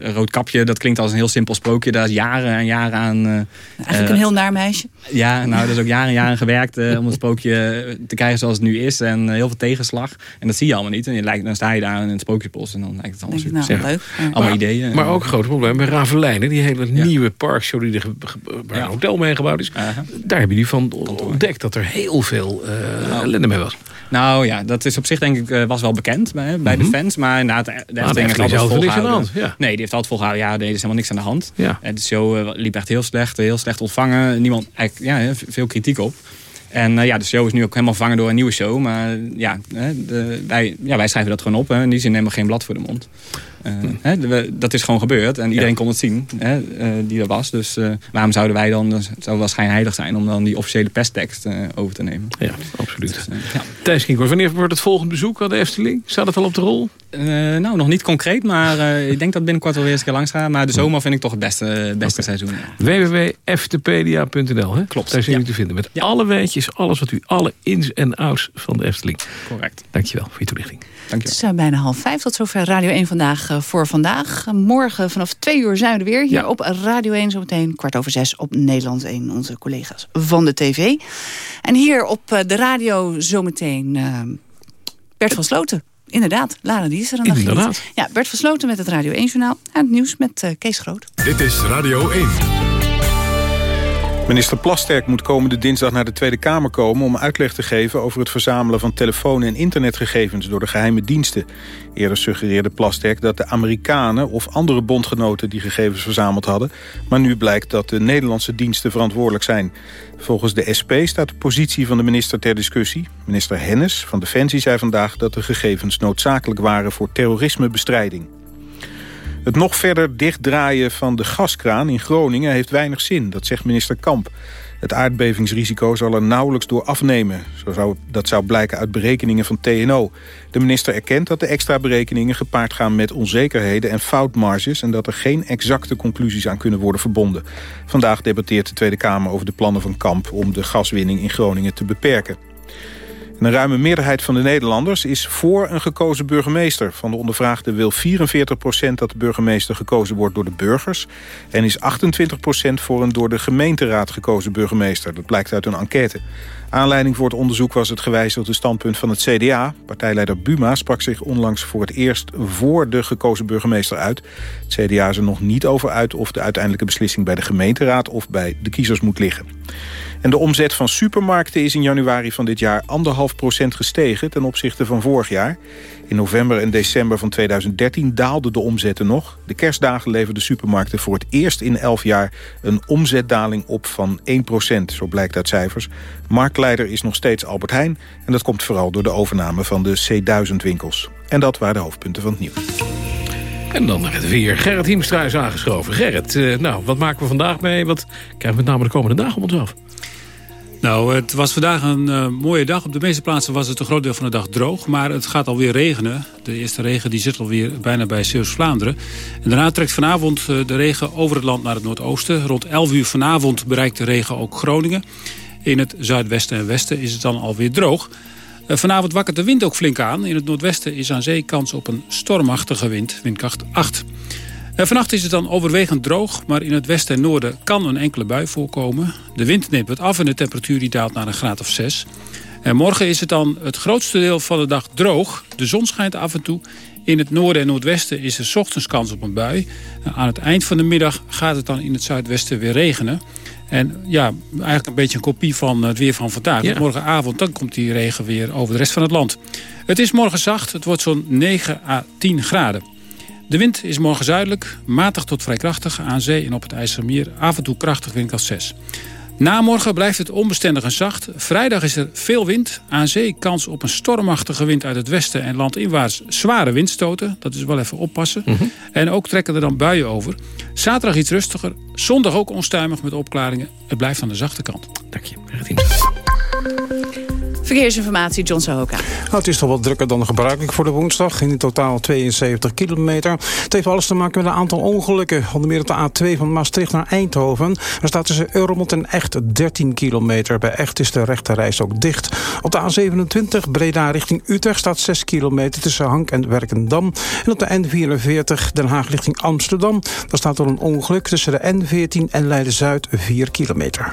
Roodkapje, dat klinkt als een heel simpel sprookje. Daar is jaren en jaren aan... Uh, Eigenlijk een heel naar meisje. Ja, nou, er is ook jaren en jaren gewerkt uh, om het sprookje te krijgen zoals het nu is. En uh, heel veel tegenslag. En dat zie je allemaal niet. En je lijkt, dan sta je daar in het sprookjesbos en dan lijkt het allemaal super. Nou, zeg, leuk. Ja. Allemaal maar, ideeën. Maar ook een groot probleem bij Ravelijnen. Die hele ja. nieuwe parkshow die er waar een hotel mee gebouwd is. -huh. Daar hebben die van ontdekt dat er heel veel nou. ellende mee was. Nou ja, dat is op zich denk ik was wel bekend bij, bij mm -hmm. de fans. Maar inderdaad, de Efteling ah, heeft altijd volgehouden. Ja. Nee, die heeft altijd volgehouden. Ja, er is helemaal niks aan de hand. Ja. De show uh, liep echt heel slecht, heel slecht ontvangen. Niemand, eigenlijk, ja, veel kritiek op. En uh, ja, de show is nu ook helemaal vervangen door een nieuwe show. Maar ja, de, wij, ja wij schrijven dat gewoon op. Hè. In die zin nemen we geen blad voor de mond. Uh, hm. hè, dat is gewoon gebeurd. En iedereen ja. kon het zien hè, uh, die er was. Dus uh, waarom zouden wij dan, dan zou wel schijnheilig zijn... om dan die officiële pesttekst over te nemen. Ja, absoluut. Dus, ja. Thijs Kinkers, wanneer wordt het volgende bezoek aan de Efteling? Staat het al op de rol? nou, nog niet concreet. Maar ik denk dat binnenkort wel weer eens een keer langs gaat. Maar de zomer vind ik toch het beste, beste okay. seizoen. www.eftepedia.nl Klopt. Daar zijn jullie ja. te vinden. Met alle weetjes, alles wat u, alle ins en outs van de Efteling. Correct. Dankjewel voor je toelichting. Dank het is uh, bijna half vijf. Tot zover Radio 1 vandaag uh, voor vandaag. Uh, morgen vanaf twee uur zijn we weer hier ja. op Radio 1. Zometeen kwart over zes op Nederland 1. Onze collega's van de tv. En hier op de radio zometeen Bert van Sloten. Inderdaad, Lara die is er dan Inderdaad. nog Ja, Bert van Sloten met het Radio 1 journaal. En het nieuws met Kees Groot. Dit is Radio 1. Minister Plasterk moet komende dinsdag naar de Tweede Kamer komen... om uitleg te geven over het verzamelen van telefoon- en internetgegevens... door de geheime diensten. Eerder suggereerde Plasterk dat de Amerikanen of andere bondgenoten... die gegevens verzameld hadden. Maar nu blijkt dat de Nederlandse diensten verantwoordelijk zijn. Volgens de SP staat de positie van de minister ter discussie. Minister Hennis van Defensie zei vandaag dat de gegevens noodzakelijk waren... voor terrorismebestrijding. Het nog verder dichtdraaien van de gaskraan in Groningen heeft weinig zin, dat zegt minister Kamp. Het aardbevingsrisico zal er nauwelijks door afnemen. Zo zou, dat zou blijken uit berekeningen van TNO. De minister erkent dat de extra berekeningen gepaard gaan met onzekerheden en foutmarges... en dat er geen exacte conclusies aan kunnen worden verbonden. Vandaag debatteert de Tweede Kamer over de plannen van Kamp... om de gaswinning in Groningen te beperken een ruime meerderheid van de Nederlanders is voor een gekozen burgemeester. Van de ondervraagden wil 44% dat de burgemeester gekozen wordt door de burgers. En is 28% voor een door de gemeenteraad gekozen burgemeester. Dat blijkt uit een enquête. Aanleiding voor het onderzoek was het gewijzigde standpunt van het CDA. Partijleider Buma sprak zich onlangs voor het eerst voor de gekozen burgemeester uit. Het CDA is er nog niet over uit of de uiteindelijke beslissing bij de gemeenteraad of bij de kiezers moet liggen. En de omzet van supermarkten is in januari van dit jaar anderhalf procent gestegen ten opzichte van vorig jaar. In november en december van 2013 daalden de omzetten nog. De kerstdagen leverden supermarkten voor het eerst in 11 jaar een omzetdaling op van 1 procent, zo blijkt uit cijfers. Marktleider is nog steeds Albert Heijn en dat komt vooral door de overname van de C1000 winkels. En dat waren de hoofdpunten van het nieuws. En dan naar het weer. Gerrit Hiemstra is aangeschoven. Gerrit, eh, nou, wat maken we vandaag mee? Wat krijgen we met name de komende dagen op ons af? Nou, het was vandaag een uh, mooie dag. Op de meeste plaatsen was het een groot deel van de dag droog. Maar het gaat alweer regenen. De eerste regen die zit alweer bijna bij Zeeuws-Vlaanderen. En daarna trekt vanavond uh, de regen over het land naar het noordoosten. Rond 11 uur vanavond bereikt de regen ook Groningen. In het zuidwesten en westen is het dan alweer droog. Uh, vanavond wakkert de wind ook flink aan. In het noordwesten is aan zee kans op een stormachtige wind, windkracht 8. En vannacht is het dan overwegend droog, maar in het westen en noorden kan een enkele bui voorkomen. De wind neemt wat af en de temperatuur die daalt naar een graad of 6. En morgen is het dan het grootste deel van de dag droog. De zon schijnt af en toe. In het noorden en noordwesten is er ochtends kans op een bui. Aan het eind van de middag gaat het dan in het zuidwesten weer regenen. En ja, eigenlijk een beetje een kopie van het weer van vandaag. Ja. Morgenavond dan komt die regen weer over de rest van het land. Het is morgen zacht. Het wordt zo'n 9 à 10 graden. De wind is morgen zuidelijk, matig tot vrij krachtig aan zee en op het IJsselmeer. Af en toe krachtig windkracht 6. Na morgen blijft het onbestendig en zacht. Vrijdag is er veel wind. Aan zee kans op een stormachtige wind uit het westen en landinwaarts zware windstoten. Dat is wel even oppassen. Mm -hmm. En ook trekken er dan buien over. Zaterdag iets rustiger. Zondag ook onstuimig met opklaringen. Het blijft aan de zachte kant. Dank je. Verkeersinformatie, John Sahoka. Nou, het is toch wat drukker dan gebruikelijk voor de woensdag. In totaal 72 kilometer. Het heeft alles te maken met een aantal ongelukken. Onder meer op de A2 van Maastricht naar Eindhoven. Er staat tussen Euromond en Echt 13 kilometer. Bij Echt is de rechterreis ook dicht. Op de A27 Breda richting Utrecht staat 6 kilometer tussen Hank en Werkendam. En op de N44 Den Haag richting Amsterdam. Daar staat er een ongeluk tussen de N14 en Leiden-Zuid 4 kilometer.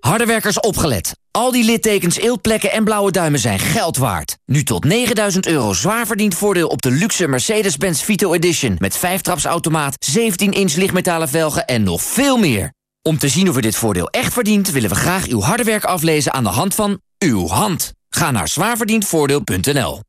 Hardewerkers opgelet. Al die littekens, eeltplekken en blauwe duimen zijn geld waard. Nu tot 9000 euro zwaar verdiend voordeel op de luxe Mercedes-Benz Vito Edition... met 5-trapsautomaat, 17-inch lichtmetalen velgen en nog veel meer. Om te zien of u dit voordeel echt verdient... willen we graag uw harde werk aflezen aan de hand van uw hand. Ga naar zwaarverdiendvoordeel.nl.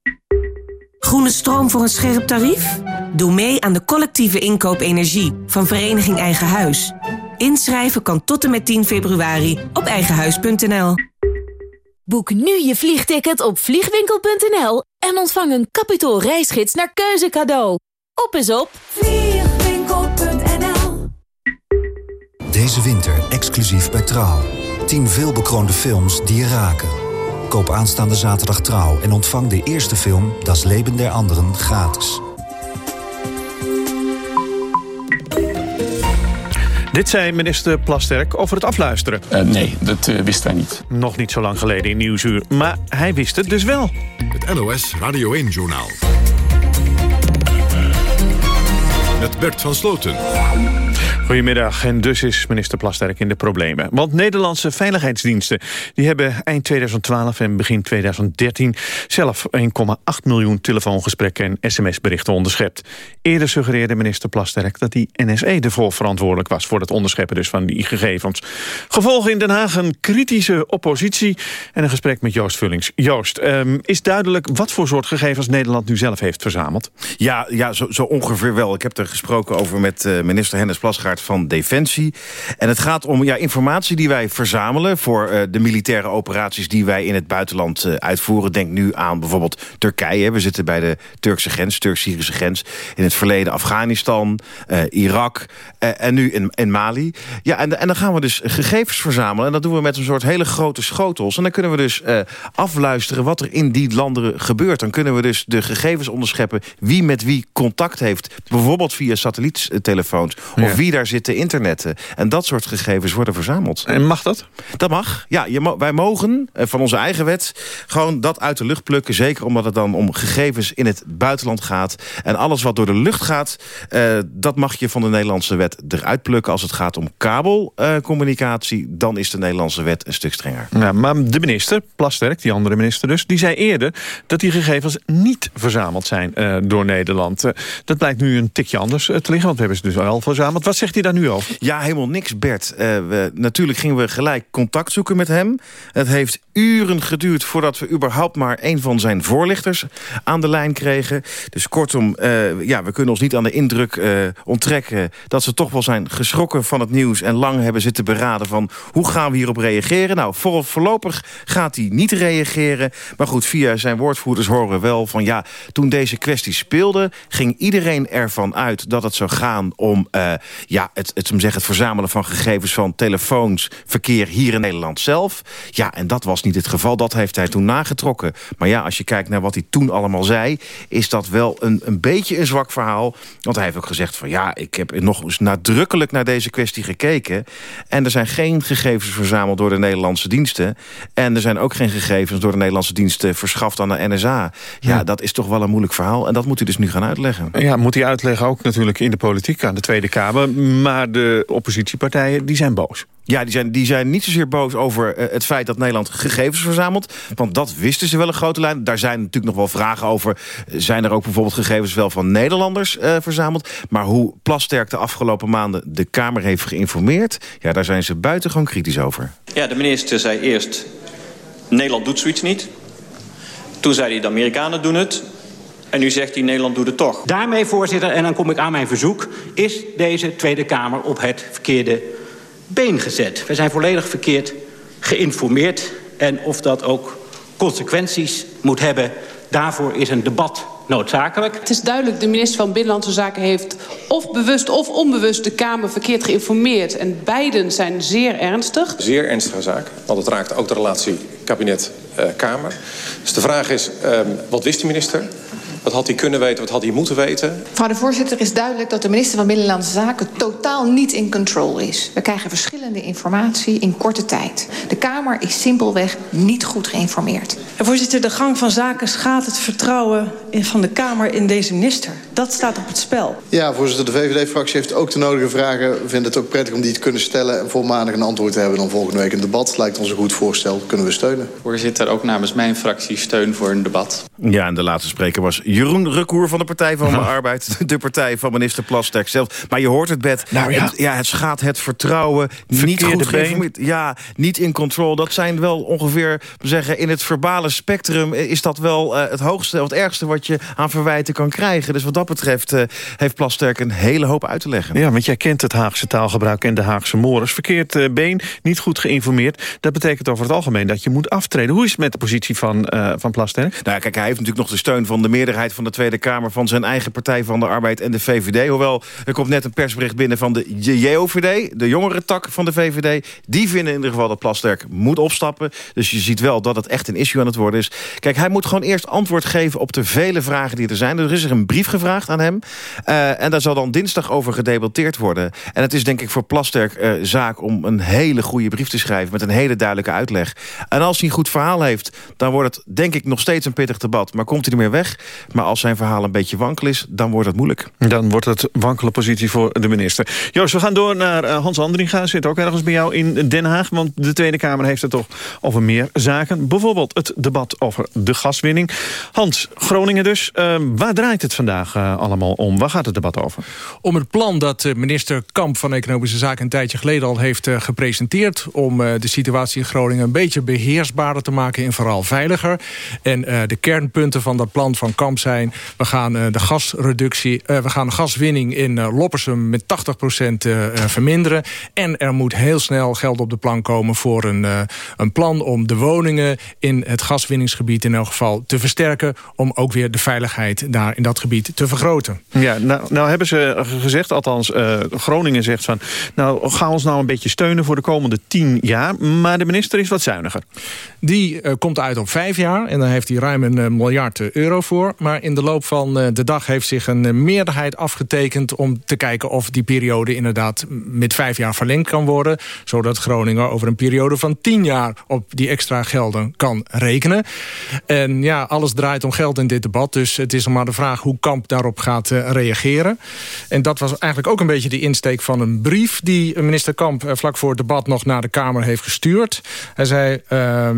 Groene stroom voor een scherp tarief? Doe mee aan de collectieve inkoop energie van Vereniging Eigen Huis. Inschrijven kan tot en met 10 februari op eigenhuis.nl. Boek nu je vliegticket op vliegwinkel.nl en ontvang een kapitaal reisgids naar keuze cadeau. Op is op vliegwinkel.nl Deze winter exclusief bij Trouw. 10 veelbekroonde films die je raken. Koop aanstaande zaterdag Trouw en ontvang de eerste film Das Leben der Anderen gratis. Dit zei minister Plasterk over het afluisteren. Uh, nee, dat uh, wist hij niet. Nog niet zo lang geleden in Nieuwsuur. Maar hij wist het dus wel. Het NOS Radio 1-journaal. Met Bert van Sloten. Goedemiddag, en dus is minister Plasterk in de problemen. Want Nederlandse veiligheidsdiensten die hebben eind 2012 en begin 2013... zelf 1,8 miljoen telefoongesprekken en sms-berichten onderschept. Eerder suggereerde minister Plasterk dat die NSE ervoor verantwoordelijk was... voor het onderscheppen dus van die gegevens. Gevolg in Den Haag een kritische oppositie en een gesprek met Joost Vullings. Joost, um, is duidelijk wat voor soort gegevens Nederland nu zelf heeft verzameld? Ja, ja zo, zo ongeveer wel. Ik heb er gesproken over met uh, minister Hennis Plasgaard van Defensie. En het gaat om ja, informatie die wij verzamelen... voor uh, de militaire operaties die wij in het buitenland uh, uitvoeren. Denk nu aan bijvoorbeeld Turkije. We zitten bij de Turkse grens, Turk-Syrische grens. In het verleden Afghanistan, uh, Irak en nu in, in Mali. Ja, en, en dan gaan we dus gegevens verzamelen. En dat doen we met een soort hele grote schotels. En dan kunnen we dus afluisteren wat er in die landen gebeurt. Dan kunnen we dus de gegevens onderscheppen... wie met wie contact heeft. Bijvoorbeeld via satelliettelefoons. Of ja. wie daar zitten internetten. En dat soort gegevens worden verzameld. En mag dat? Dat mag. Ja, je mo wij mogen eh, van onze eigen wet gewoon dat uit de lucht plukken. Zeker omdat het dan om gegevens in het buitenland gaat. En alles wat door de lucht gaat, uh, dat mag je van de Nederlandse wet eruit plukken. Als het gaat om kabelcommunicatie, uh, dan is de Nederlandse wet een stuk strenger. Ja, maar de minister, Plasterk, die andere minister dus, die zei eerder dat die gegevens niet verzameld zijn uh, door Nederland. dat blijkt nu een tikje anders te liggen, want we hebben ze dus wel verzameld. Wat zegt daar nu over? Ja, helemaal niks, Bert. Uh, we, natuurlijk gingen we gelijk contact zoeken met hem. Het heeft uren geduurd voordat we überhaupt maar een van zijn voorlichters aan de lijn kregen. Dus kortom, uh, ja, we kunnen ons niet aan de indruk uh, onttrekken... dat ze toch wel zijn geschrokken van het nieuws... en lang hebben zitten beraden van hoe gaan we hierop reageren. Nou, voor, voorlopig gaat hij niet reageren. Maar goed, via zijn woordvoerders horen we wel van... ja, toen deze kwestie speelde, ging iedereen ervan uit... dat het zou gaan om ja, het, het, zeggen, het verzamelen van gegevens van telefoons... verkeer hier in Nederland zelf. Ja, en dat was niet het geval. Dat heeft hij toen nagetrokken. Maar ja, als je kijkt naar wat hij toen allemaal zei... is dat wel een, een beetje een zwak verhaal. Want hij heeft ook gezegd van... ja, ik heb nog eens nadrukkelijk naar deze kwestie gekeken... en er zijn geen gegevens verzameld door de Nederlandse diensten... en er zijn ook geen gegevens door de Nederlandse diensten... verschaft aan de NSA. Ja, ja. dat is toch wel een moeilijk verhaal. En dat moet hij dus nu gaan uitleggen. Ja, moet hij uitleggen ook natuurlijk in de politiek aan de Tweede Kamer. Maar de oppositiepartijen, die zijn boos. Ja, die zijn, die zijn niet zozeer boos over uh, het feit dat Nederland gegevens verzamelt. Want dat wisten ze wel een grote lijn. Daar zijn natuurlijk nog wel vragen over. Zijn er ook bijvoorbeeld gegevens wel van Nederlanders uh, verzameld? Maar hoe Plasterk de afgelopen maanden de Kamer heeft geïnformeerd... ja, daar zijn ze buitengewoon kritisch over. Ja, de minister zei eerst... Nederland doet zoiets niet. Toen zei hij de Amerikanen doen het. En nu zegt hij Nederland doet het toch. Daarmee, voorzitter, en dan kom ik aan mijn verzoek... is deze Tweede Kamer op het verkeerde been gezet. We zijn volledig verkeerd geïnformeerd. En of dat ook consequenties moet hebben, daarvoor is een debat noodzakelijk. Het is duidelijk, de minister van Binnenlandse Zaken heeft of bewust of onbewust de Kamer verkeerd geïnformeerd. En beiden zijn zeer ernstig. Zeer ernstige zaak, want het raakt ook de relatie kabinet-Kamer. Uh, dus de vraag is, um, wat wist de minister? Wat had hij kunnen weten, wat had hij moeten weten? Mevrouw de voorzitter, is duidelijk dat de minister van Binnenlandse Zaken totaal niet in control is. We krijgen verschillende informatie in korte tijd. De Kamer is simpelweg niet goed geïnformeerd. En voorzitter, de gang van zaken schaadt het vertrouwen van de Kamer in deze minister. Dat staat op het spel. Ja, voorzitter, de VVD-fractie heeft ook de nodige vragen. We vinden het ook prettig om die te kunnen stellen... en voor maandag een antwoord te hebben dan volgende week een debat. Lijkt ons een goed voorstel, kunnen we steunen. Voorzitter, ook namens mijn fractie steun voor een debat. Ja, en de laatste spreker was Jeroen Recour van de Partij van de Arbeid. De partij van minister Plasterk zelf. Maar je hoort het, Bet. Nou, ja. Het, ja, het schaadt het vertrouwen. niet goed geïnformeerd. Ja, niet in control. Dat zijn wel ongeveer, we zeggen, in het verbale spectrum... is dat wel uh, het hoogste, het ergste wat je aan verwijten kan krijgen. Dus wat dat betreft uh, heeft Plasterk een hele hoop uit te leggen. Ja, want jij kent het Haagse taalgebruik en de Haagse mores. Verkeerd uh, been, niet goed geïnformeerd. Dat betekent over het algemeen dat je moet aftreden. Hoe is het met de positie van, van Plasterk? Nou, kijk, hij heeft natuurlijk nog de steun van de meerderheid meerderheid van de Tweede Kamer... van zijn eigen Partij van de Arbeid en de VVD. Hoewel, er komt net een persbericht binnen van de JOVD... de jongere tak van de VVD. Die vinden in ieder geval dat Plasterk moet opstappen. Dus je ziet wel dat het echt een issue aan het worden is. Kijk, hij moet gewoon eerst antwoord geven op de vele vragen die er zijn. Er is er een brief gevraagd aan hem. Uh, en daar zal dan dinsdag over gedebatteerd worden. En het is denk ik voor Plasterk uh, zaak om een hele goede brief te schrijven... met een hele duidelijke uitleg. En als hij een goed verhaal heeft, dan wordt het denk ik nog steeds een pittig debat. Maar komt hij er meer weg? Maar als zijn verhaal een beetje wankel is, dan wordt het moeilijk. Dan wordt het wankele positie voor de minister. Joost, we gaan door naar uh, Hans Andringa. Zit ook ergens bij jou in Den Haag. Want de Tweede Kamer heeft het toch over meer zaken. Bijvoorbeeld het debat over de gaswinning. Hans, Groningen dus. Uh, waar draait het vandaag uh, allemaal om? Waar gaat het debat over? Om het plan dat minister Kamp van Economische Zaken... een tijdje geleden al heeft gepresenteerd... om de situatie in Groningen een beetje beheersbaarder te maken... en vooral veiliger. En de kernpunten van dat plan van Kamp zijn... we gaan de gasreductie, we gaan gaswinning in Loppersum met 80% verminderen. En er moet heel snel geld op de plan komen voor een, een plan om de woningen in het gaswinningsgebied in elk geval te versterken... om ook weer de veiligheid daar in dat gebied te vergroten. Ja, nou, nou hebben ze gezegd, althans uh, Groningen zegt van... nou, ga ons nou een beetje steunen voor de komende tien jaar... maar de minister is wat zuiniger. Die uh, komt uit op vijf jaar en daar heeft hij ruim een uh, miljard euro voor. Maar in de loop van de dag heeft zich een meerderheid afgetekend... om te kijken of die periode inderdaad met vijf jaar verlengd kan worden... zodat Groningen over een periode van tien jaar op die extra gelden kan rekenen. En ja, alles draait om geld in dit debat. Dus het is maar de vraag hoe Kamp daarop gaat uh, reageren. En dat was eigenlijk ook een beetje de insteek van een brief... die minister Kamp uh, vlak voor het debat nog naar de Kamer heeft gestuurd. Hij zei, uh,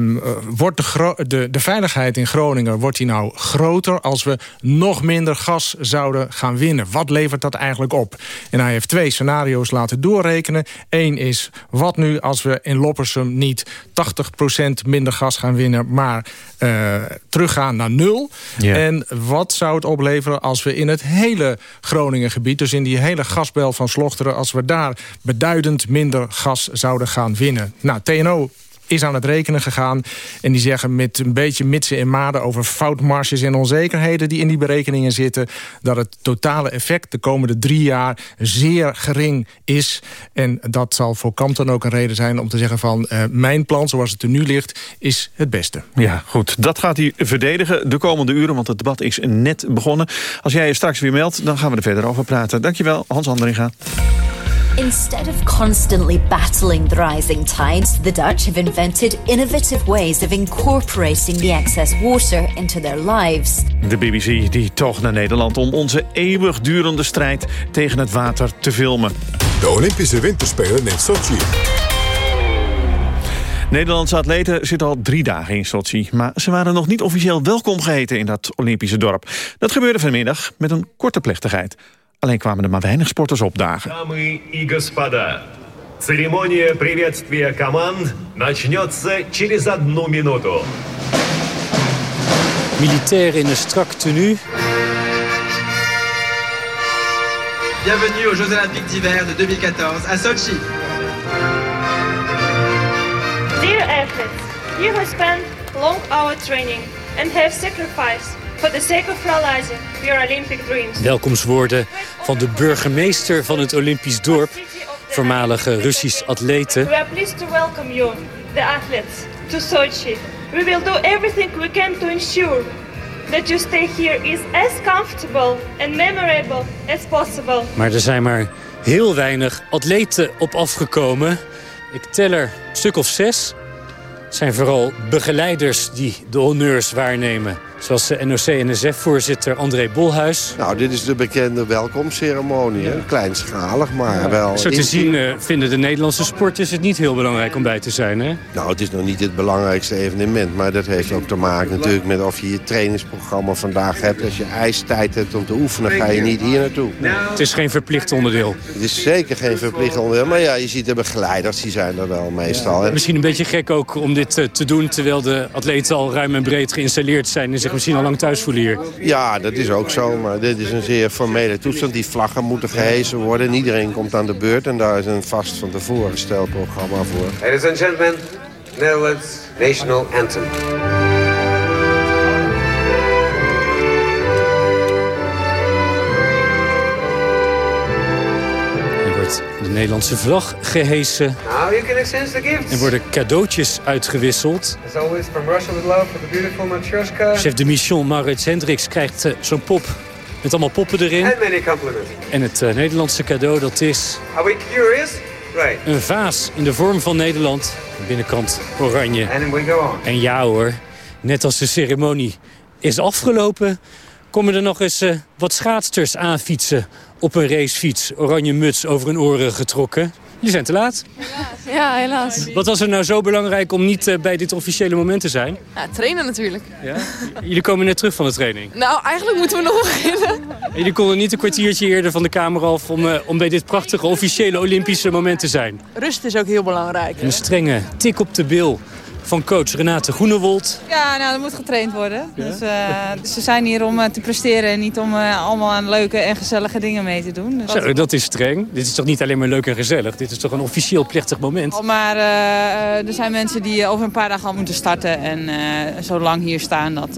wordt de, de, de veiligheid in Groningen wordt die nou groter... als we nog minder gas zouden gaan winnen? Wat levert dat eigenlijk op? En hij heeft twee scenario's laten doorrekenen. Eén is, wat nu als we in Loppersum niet 80% minder gas gaan winnen... maar uh, teruggaan naar nul. En wat zou het opleveren als we in het hele Groningengebied... dus in die hele gasbel van Slochteren... als we daar beduidend minder gas zouden gaan winnen? Nou, TNO is aan het rekenen gegaan. En die zeggen met een beetje mitsen en maden over foutmarges en onzekerheden die in die berekeningen zitten, dat het totale effect de komende drie jaar zeer gering is. En dat zal voor Kamp dan ook een reden zijn om te zeggen van uh, mijn plan zoals het er nu ligt is het beste. Ja, goed. Dat gaat hij verdedigen de komende uren, want het debat is net begonnen. Als jij je straks weer meldt, dan gaan we er verder over praten. Dankjewel, Hans Andringa. Instead of constantly battling the rising tides, the Dutch have invented innovative ways of incorporating the excess water into their lives. De BBC die toog naar Nederland om onze eeuwigdurende strijd tegen het water te filmen. De Olympische Winterspelen in Sochi. Nederlandse atleten zitten al drie dagen in Sochi... maar ze waren nog niet officieel welkom geheten in dat Olympische dorp. Dat gebeurde vanmiddag met een korte plechtigheid. Alleen kwamen er maar weinig sporters opdagen. Дамы и господа, церемония приветствия команд начнется через одну минуту. Militair in een strak tenue. Bienvenue aux Jeux Olympiques d'hiver de 2014 à Sochi. Dear athletes, you have spent long hour training and have sacrificed for the sake of realizing your Olympic dreams. Welkomstwoorden van de burgemeester van het Olympisch dorp, voormalige Russisch atleten. We are pleased to welcome you, the athletes, to Sochi. We will do everything we can to ensure that you stay here is as comfortable and memorable as possible. Maar er zijn maar heel weinig atleten op afgekomen. Ik tel er een stuk of zes. Het zijn vooral begeleiders die de honneurs waarnemen. Zoals de NOC-NSF-voorzitter André Bolhuis. Nou, dit is de bekende welkomstceremonie. Ja. Kleinschalig, maar ja. wel... Zo te zien uh, vinden de Nederlandse sporters het niet heel belangrijk om bij te zijn, hè? Nou, het is nog niet het belangrijkste evenement. Maar dat heeft ook te maken natuurlijk met of je je trainingsprogramma vandaag hebt. Als je ijstijd hebt om te oefenen, ga je niet hier naartoe. Het is geen verplicht onderdeel. Het is zeker geen verplicht onderdeel. Maar ja, je ziet de begeleiders, die zijn er wel meestal. Ja. Misschien een beetje gek ook om dit uh, te doen... terwijl de atleten al ruim en breed geïnstalleerd zijn... en zich misschien al lang thuis voelen hier. Ja, dat is ook zo. Maar dit is een zeer formele toestand. Die vlaggen moeten gehezen worden. En iedereen komt aan de beurt. En daar is een vast van tevoren gesteld programma voor. Ladies and gentlemen, Netherlands National Anthem. De Nederlandse vlag gehesen. Now you can exchange the gifts. Er worden cadeautjes uitgewisseld. As always, from Russia with love for the beautiful Matryoshka. Chef de mission Maurits Hendricks krijgt uh, zo'n pop met allemaal poppen erin. And many compliments. En het uh, Nederlandse cadeau dat is... Are we curious? Right. Een vaas in de vorm van Nederland. Binnenkant oranje. And we go on. En ja hoor, net als de ceremonie is afgelopen... komen er nog eens uh, wat schaatsters aanfietsen op een racefiets. Oranje muts over hun oren getrokken. Jullie zijn te laat. Helaas. Ja, helaas. Wat was er nou zo belangrijk om niet uh, bij dit officiële moment te zijn? Ja, trainen natuurlijk. Ja? Jullie komen net terug van de training. Nou, eigenlijk moeten we nog beginnen. En jullie konden niet een kwartiertje eerder van de kamer af... Om, uh, om bij dit prachtige officiële Olympische moment te zijn. Rust is ook heel belangrijk. Een strenge tik op de bil van coach Renate Groenewold. Ja, nou, dat moet getraind worden. Ja? Dus, uh, dus we zijn hier om uh, te presteren en niet om uh, allemaal aan leuke en gezellige dingen mee te doen. Dus Zo, dat is streng. Dit is toch niet alleen maar leuk en gezellig? Dit is toch een officieel plechtig moment? Maar er zijn mensen die over een paar dagen al moeten starten en zo lang hier staan. Dat,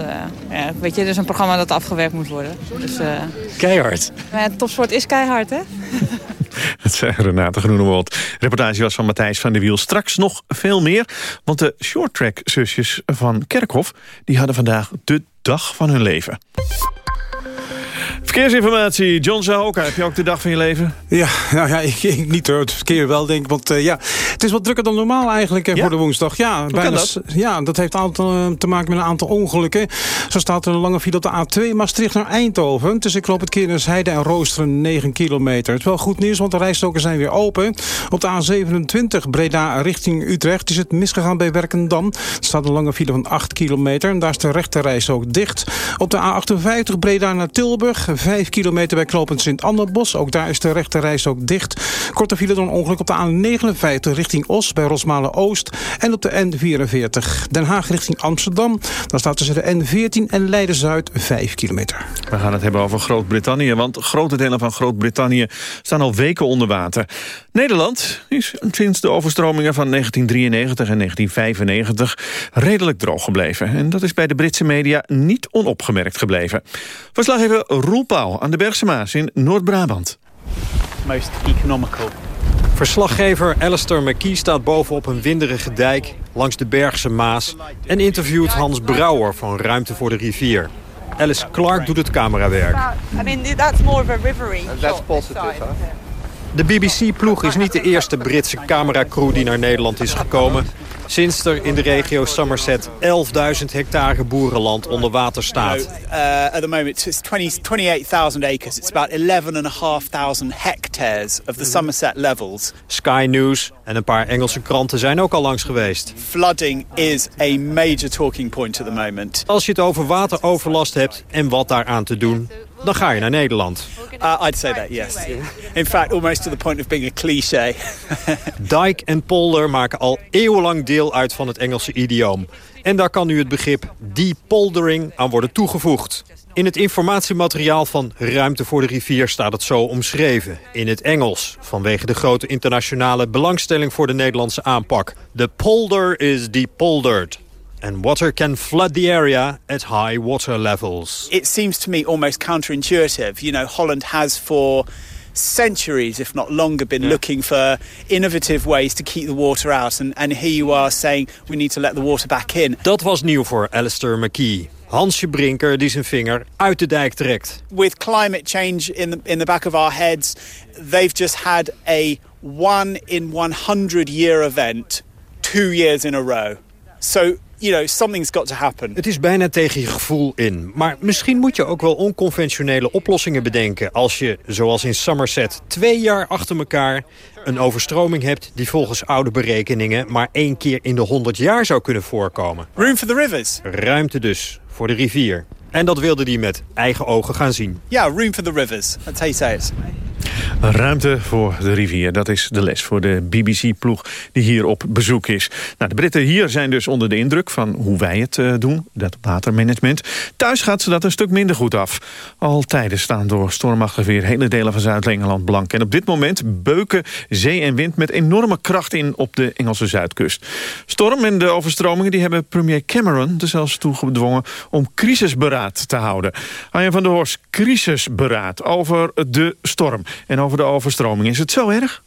ja, weet je, er is een programma dat afgewerkt moet worden. Dus, keihard. topsport is keihard, hè? Het zei Renate Groenewold. Reportage was van Matthijs van der Wiel. Straks nog veel meer, want de shorttrack-zusjes van Kerkhof... die hadden vandaag de dag van hun leven. Verkeersinformatie, John Zahoka, heb je ook de dag van je leven? Ja, nou ja ik, ik niet hoor, het verkeer wel denk ik. Want uh, ja, het is wat drukker dan normaal eigenlijk ja? voor de woensdag. Ja, bijna, dat? ja, dat heeft aantal, uh, te maken met een aantal ongelukken. Zo staat er een lange file op de A2 Maastricht naar Eindhoven. Tussen Knoop het Keernersheide en Roosteren 9 kilometer. Het is wel goed nieuws, want de rijstoken zijn weer open. Op de A27 Breda richting Utrecht is het misgegaan bij Werkendam. Er staat een lange file van 8 kilometer. En daar is de rechterrijstok dicht. Op de A58 Breda naar Tilburg 5 kilometer bij Klopend Sint-Anderbos. Ook daar is de rechte reis ook dicht. Korte file door een ongeluk op de A59 richting Os bij Rosmalen-Oost. En op de N44 Den Haag richting Amsterdam. Dan staat tussen de N14 en Leiden-Zuid 5 kilometer. We gaan het hebben over Groot-Brittannië. Want grote delen van Groot-Brittannië staan al weken onder water. Nederland is sinds de overstromingen van 1993 en 1995 redelijk droog gebleven. En dat is bij de Britse media niet onopgemerkt gebleven. Verslaggever Roel Pauw aan de Bergse Maas in Noord-Brabant. Most economical. Verslaggever Alistair McKee staat bovenop een winderige dijk langs de Bergse Maas... en interviewt Hans Brouwer van Ruimte voor de Rivier. Alice Clark doet het camerawerk. I mean, that's more of a rivery. That's positive, De BBC-ploeg is niet de eerste Britse cameracrew die naar Nederland is gekomen. Sinds er in de regio Somerset 11.000 hectare boerenland onder water staat. Uh, at the moment it's 28,000 acres. It's about 11,500 hectares of the Somerset levels. Sky News en een paar Engelse kranten zijn ook al langs geweest. Flooding is a major talking point at the moment. Als je het over wateroverlast hebt en wat daaraan te doen, dan ga je naar Nederland. Uh, I'd say that, yes. In fact, almost to the point of being a cliché. Dijk en polder maken al eeuwenlang deel uit van het Engelse idioom. En daar kan nu het begrip depoldering aan worden toegevoegd. In het informatiemateriaal van Ruimte voor de Rivier staat het zo omschreven. In het Engels, vanwege de grote internationale belangstelling voor de Nederlandse aanpak. The polder is depoldered. And water can flood the area at high water levels. It seems to me almost counterintuitive. You know, Holland has for centuries, if not longer, been yeah. looking for innovative ways to keep the water out. And, and here you are saying we need to let the water back in. Dat was nieuw voor Alistair McKee. Hansje Brinker die zijn vinger uit de dijk trekt. With climate change in the, in the back of our heads, they've just had a one in 100 year event two years in a row. So you know, something's got to happen. Het is bijna tegen je gevoel in. Maar misschien moet je ook wel onconventionele oplossingen bedenken... als je, zoals in Somerset, twee jaar achter elkaar... een overstroming hebt die volgens oude berekeningen... maar één keer in de 100 jaar zou kunnen voorkomen. Room for the rivers. Ruimte dus, voor de rivier. En dat wilde hij met eigen ogen gaan zien. Ja, yeah, room for the rivers. That's how you say it. Ruimte voor de rivier, dat is de les voor de BBC-ploeg die hier op bezoek is. Nou, de Britten hier zijn dus onder de indruk van hoe wij het uh, doen, dat watermanagement. Thuis gaat ze dat een stuk minder goed af. Al tijden staan door stormachtig weer hele delen van Zuid-Engeland blank. En op dit moment beuken zee en wind met enorme kracht in op de Engelse zuidkust. Storm en de overstromingen die hebben premier Cameron er zelfs toe gedwongen om crisisberaad te houden. Arjen van der Horst, crisisberaad over de storm en over de overstroming. Is het zo erg?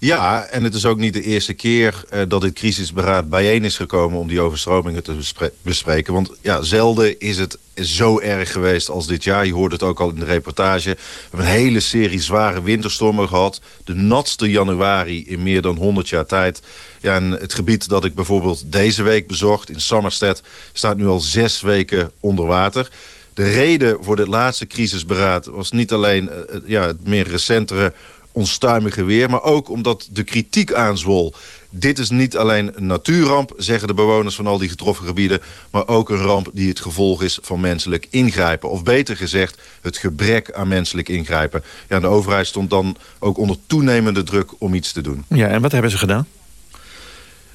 Ja, en het is ook niet de eerste keer uh, dat dit crisisberaad bijeen is gekomen... om die overstromingen te bespre bespreken. Want ja, zelden is het zo erg geweest als dit jaar. Je hoort het ook al in de reportage. We hebben een hele serie zware winterstormen gehad. De natste januari in meer dan 100 jaar tijd. Ja, en het gebied dat ik bijvoorbeeld deze week bezocht in Somerset... staat nu al zes weken onder water. De reden voor dit laatste crisisberaad was niet alleen uh, ja, het meer recentere onstuimige weer... maar ook omdat de kritiek aanzwol. Dit is niet alleen een natuurramp, zeggen de bewoners van al die getroffen gebieden... maar ook een ramp die het gevolg is van menselijk ingrijpen. Of beter gezegd, het gebrek aan menselijk ingrijpen. Ja, de overheid stond dan ook onder toenemende druk om iets te doen. Ja, en wat hebben ze gedaan?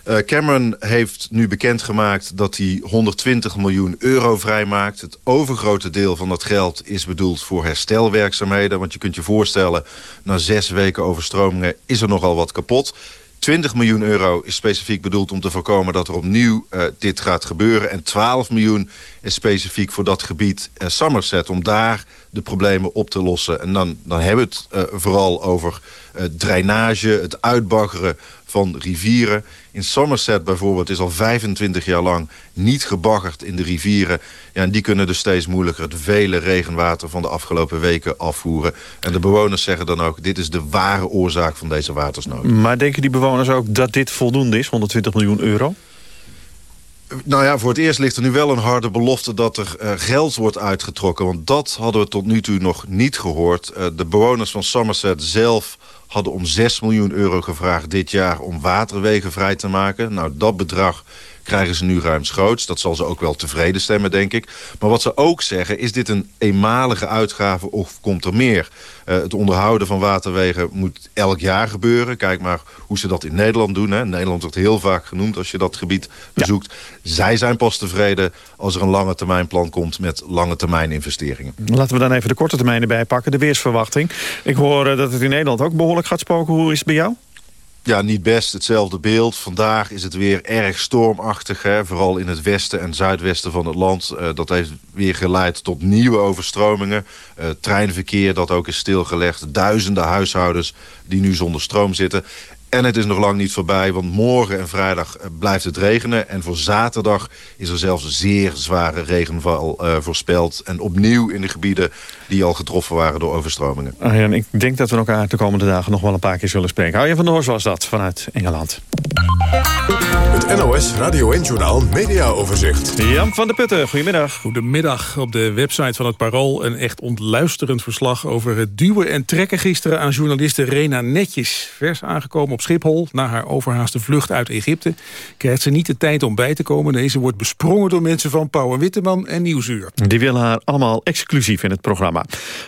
Uh, Cameron heeft nu bekendgemaakt dat hij 120 miljoen euro vrijmaakt. Het overgrote deel van dat geld is bedoeld voor herstelwerkzaamheden. Want je kunt je voorstellen, na zes weken overstromingen is er nogal wat kapot. 20 miljoen euro is specifiek bedoeld om te voorkomen dat er opnieuw uh, dit gaat gebeuren. En 12 miljoen is specifiek voor dat gebied uh, Somerset, om daar de problemen op te lossen. En dan, dan hebben we het vooral over drainage, het uitbaggeren van rivieren. In Somerset bijvoorbeeld is al 25 jaar lang niet gebaggerd in de rivieren. Ja, en die kunnen dus steeds moeilijker het vele regenwater van de afgelopen weken afvoeren. En de bewoners zeggen dan ook, dit is de ware oorzaak van deze watersnood. Maar denken die bewoners ook dat dit voldoende is, 120 miljoen euro? Nou ja, voor het eerst ligt er nu wel een harde belofte dat er uh, geld wordt uitgetrokken. Want dat hadden we tot nu toe nog niet gehoord. Uh, de bewoners van Somerset zelf hadden om 6 miljoen euro gevraagd dit jaar om waterwegen vrij te maken. Nou, dat bedrag krijgen ze nu ruimschoots. Dat zal ze ook wel tevreden stemmen, denk ik. Maar wat ze ook zeggen, is dit een eenmalige uitgave of komt er meer? Uh, het onderhouden van waterwegen moet elk jaar gebeuren. Kijk maar hoe ze dat in Nederland doen. Hè. Nederland wordt heel vaak genoemd als je dat gebied bezoekt. Ja. Zij zijn pas tevreden als er een lange termijn plan komt met lange termijn investeringen. Laten we dan even de korte termijn erbij pakken. De weersverwachting. Ik hoor uh, dat het in Nederland ook behoorlijk gaat spoken. Hoe is het bij jou? Ja, niet best hetzelfde beeld. Vandaag is het weer erg stormachtig. Hè? Vooral in het westen en zuidwesten van het land. Uh, dat heeft weer geleid tot nieuwe overstromingen. Uh, treinverkeer dat ook is stilgelegd. Duizenden huishoudens die nu zonder stroom zitten. En het is nog lang niet voorbij, want morgen en vrijdag blijft het regenen. En voor zaterdag is er zelfs zeer zware regenval voorspeld. En opnieuw in de gebieden die al getroffen waren door overstromingen. Ah, ja, en ik denk dat we elkaar de komende dagen nog wel een paar keer zullen spreken. Arjen van der Horst was dat, vanuit Engeland. Het NOS Radio 1-journaal Media Overzicht. Jan van der Putten, goedemiddag. Goedemiddag. Op de website van het Parool een echt ontluisterend verslag... over het duwen en trekken gisteren aan journaliste Rena Netjes. Vers aangekomen op Schiphol na haar overhaaste vlucht uit Egypte... krijgt ze niet de tijd om bij te komen. Deze wordt besprongen door mensen van Pauw en Witteman en Nieuwsuur. Die willen haar allemaal exclusief in het programma.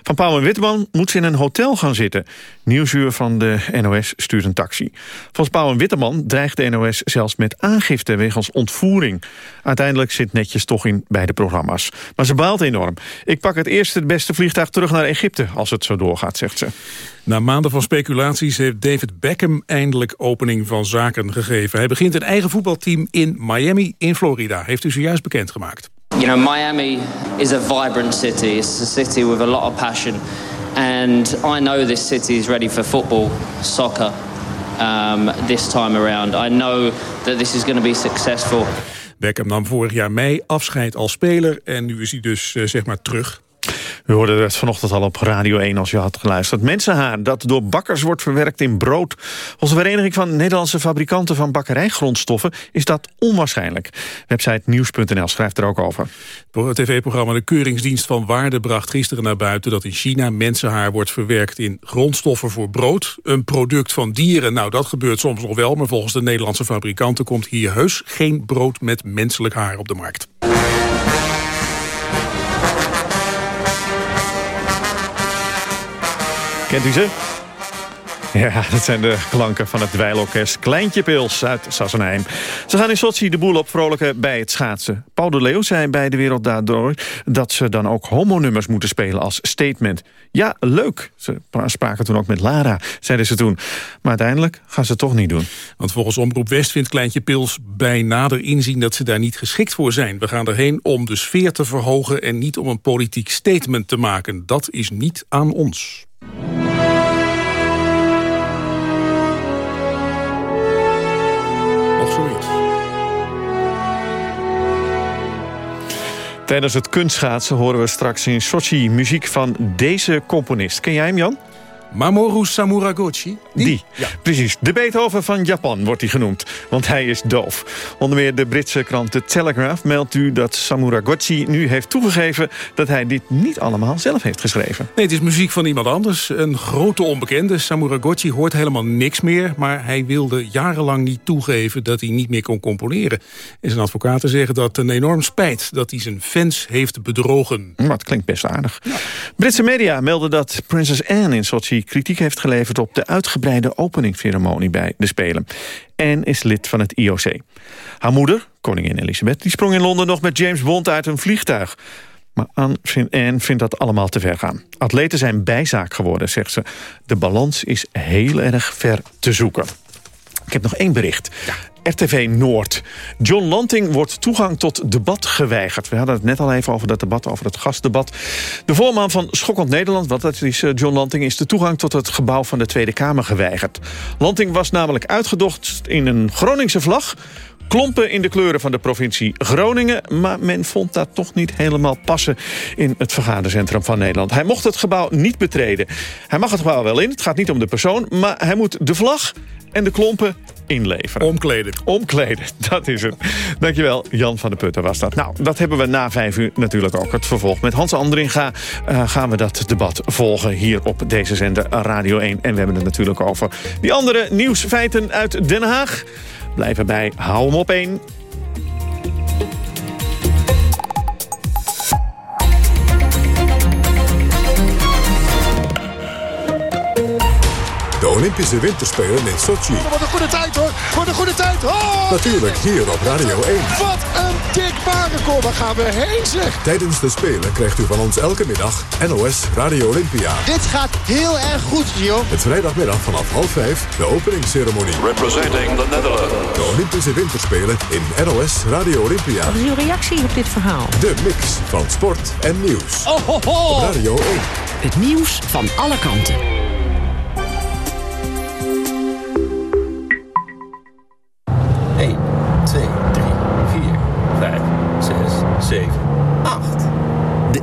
Van Pauw en Witteman moet ze in een hotel gaan zitten. Nieuwsuur van de NOS stuurt een taxi. Volgens Pauw en Witteman dreigt de NOS zelfs met aangifte wegens ontvoering. Uiteindelijk zit Netjes toch in beide programma's. Maar ze baalt enorm. Ik pak het eerste het beste vliegtuig terug naar Egypte als het zo doorgaat, zegt ze. Na maanden van speculaties heeft David Beckham eindelijk opening van zaken gegeven. Hij begint een eigen voetbalteam in Miami in Florida. Heeft u zojuist bekendgemaakt. You know, Miami is a vibrant city. It's a city with a lot of passion. And I know this city is ready for football, soccer, um, this time around. I know that this is going to be successful. Beckham nam vorig jaar mei afscheid als speler en nu is hij dus uh, zeg maar terug. U hoorde het vanochtend al op Radio 1 als je had geluisterd. Mensenhaar dat door bakkers wordt verwerkt in brood. Onze Vereniging van Nederlandse Fabrikanten van Bakkerijgrondstoffen is dat onwaarschijnlijk. Website nieuws.nl schrijft er ook over. Het tv-programma De Keuringsdienst van Waarde bracht gisteren naar buiten... dat in China mensenhaar wordt verwerkt in grondstoffen voor brood. Een product van dieren, nou dat gebeurt soms nog wel... maar volgens de Nederlandse fabrikanten komt hier heus geen brood met menselijk haar op de markt. Kent u ze? Ja, dat zijn de klanken van het dweilorkest Kleintje Pils uit Sassenheim. Ze gaan in Sochi de boel op vrolijken bij het schaatsen. Paul de Leeuw zei bij De Wereld Daardoor... dat ze dan ook homonummers moeten spelen als statement. Ja, leuk. Ze spraken toen ook met Lara, zeiden ze toen. Maar uiteindelijk gaan ze het toch niet doen. Want volgens Omroep West vindt Kleintje Pils bij nader inzien... dat ze daar niet geschikt voor zijn. We gaan erheen om de sfeer te verhogen... en niet om een politiek statement te maken. Dat is niet aan ons. Of zoiets. Tijdens het kunstschaatsen horen we straks in Sochi muziek van deze componist. Ken jij hem, Jan? Mamoru Samuragochi. Die, precies. De Beethoven van Japan wordt hij genoemd, want hij is doof. Onder meer de Britse krant The Telegraph meldt u dat Samuragochi nu heeft toegegeven... dat hij dit niet allemaal zelf heeft geschreven. Nee, het is muziek van iemand anders. Een grote onbekende. Samuragochi hoort helemaal niks meer... maar hij wilde jarenlang niet toegeven dat hij niet meer kon componeren. En zijn advocaten zeggen dat een enorm spijt... dat hij zijn fans heeft bedrogen. Maar het klinkt best aardig. Britse media melden dat Princess Anne in Sochi kritiek heeft geleverd op de uitgebreide openingsceremonie bij de Spelen. En is lid van het IOC. Haar moeder, koningin Elisabeth, die sprong in Londen nog met James Bond uit een vliegtuig. Maar Anne vindt dat allemaal te ver gaan. Atleten zijn bijzaak geworden, zegt ze. De balans is heel erg ver te zoeken. Ik heb nog één bericht. RTV Noord. John Lanting wordt toegang tot debat geweigerd. We hadden het net al even over dat debat, over het gastdebat. De voorman van Schokkend Nederland, wat dat is eh, John Lanting... is de toegang tot het gebouw van de Tweede Kamer geweigerd. Lanting was namelijk uitgedocht in een Groningse vlag klompen in de kleuren van de provincie Groningen... maar men vond dat toch niet helemaal passen in het vergadercentrum van Nederland. Hij mocht het gebouw niet betreden. Hij mag het gebouw wel in, het gaat niet om de persoon... maar hij moet de vlag en de klompen inleveren. Omkleden. Omkleden, dat is het. Dankjewel, Jan van der Putten was dat. Nou, dat hebben we na vijf uur natuurlijk ook het vervolg. Met Hans Andringa uh, gaan we dat debat volgen hier op deze zender Radio 1. En we hebben het natuurlijk over die andere nieuwsfeiten uit Den Haag. Blijf erbij, hou hem op één. Olympische Winterspelen in Sochi. Wat een goede tijd hoor. Wat een goede tijd. Oh! Natuurlijk hier op Radio 1. Wat een dik barenkom. Waar gaan we heen zeg. Tijdens de Spelen krijgt u van ons elke middag NOS Radio Olympia. Dit gaat heel erg goed, Gio. Het vrijdagmiddag vanaf half vijf de openingsceremonie. Representing the Netherlands. De Olympische Winterspelen in NOS Radio Olympia. Wat is uw reactie op dit verhaal? De mix van sport en nieuws. Oh, ho, ho. Op Radio 1. Het nieuws van alle kanten.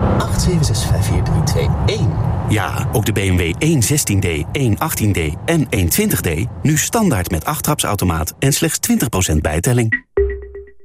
8765431. Ja, ook de BMW 116D, 118D en 120D... nu standaard met 8-trapsautomaat en slechts 20% bijtelling.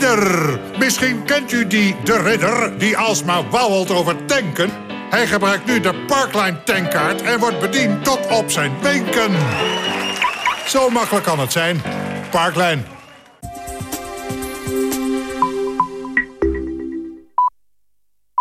Ridder! Misschien kent u die de ridder die alsmaar wauwelt over tanken. Hij gebruikt nu de Parkline tankkaart en wordt bediend tot op zijn wenken. Zo makkelijk kan het zijn. Parkline,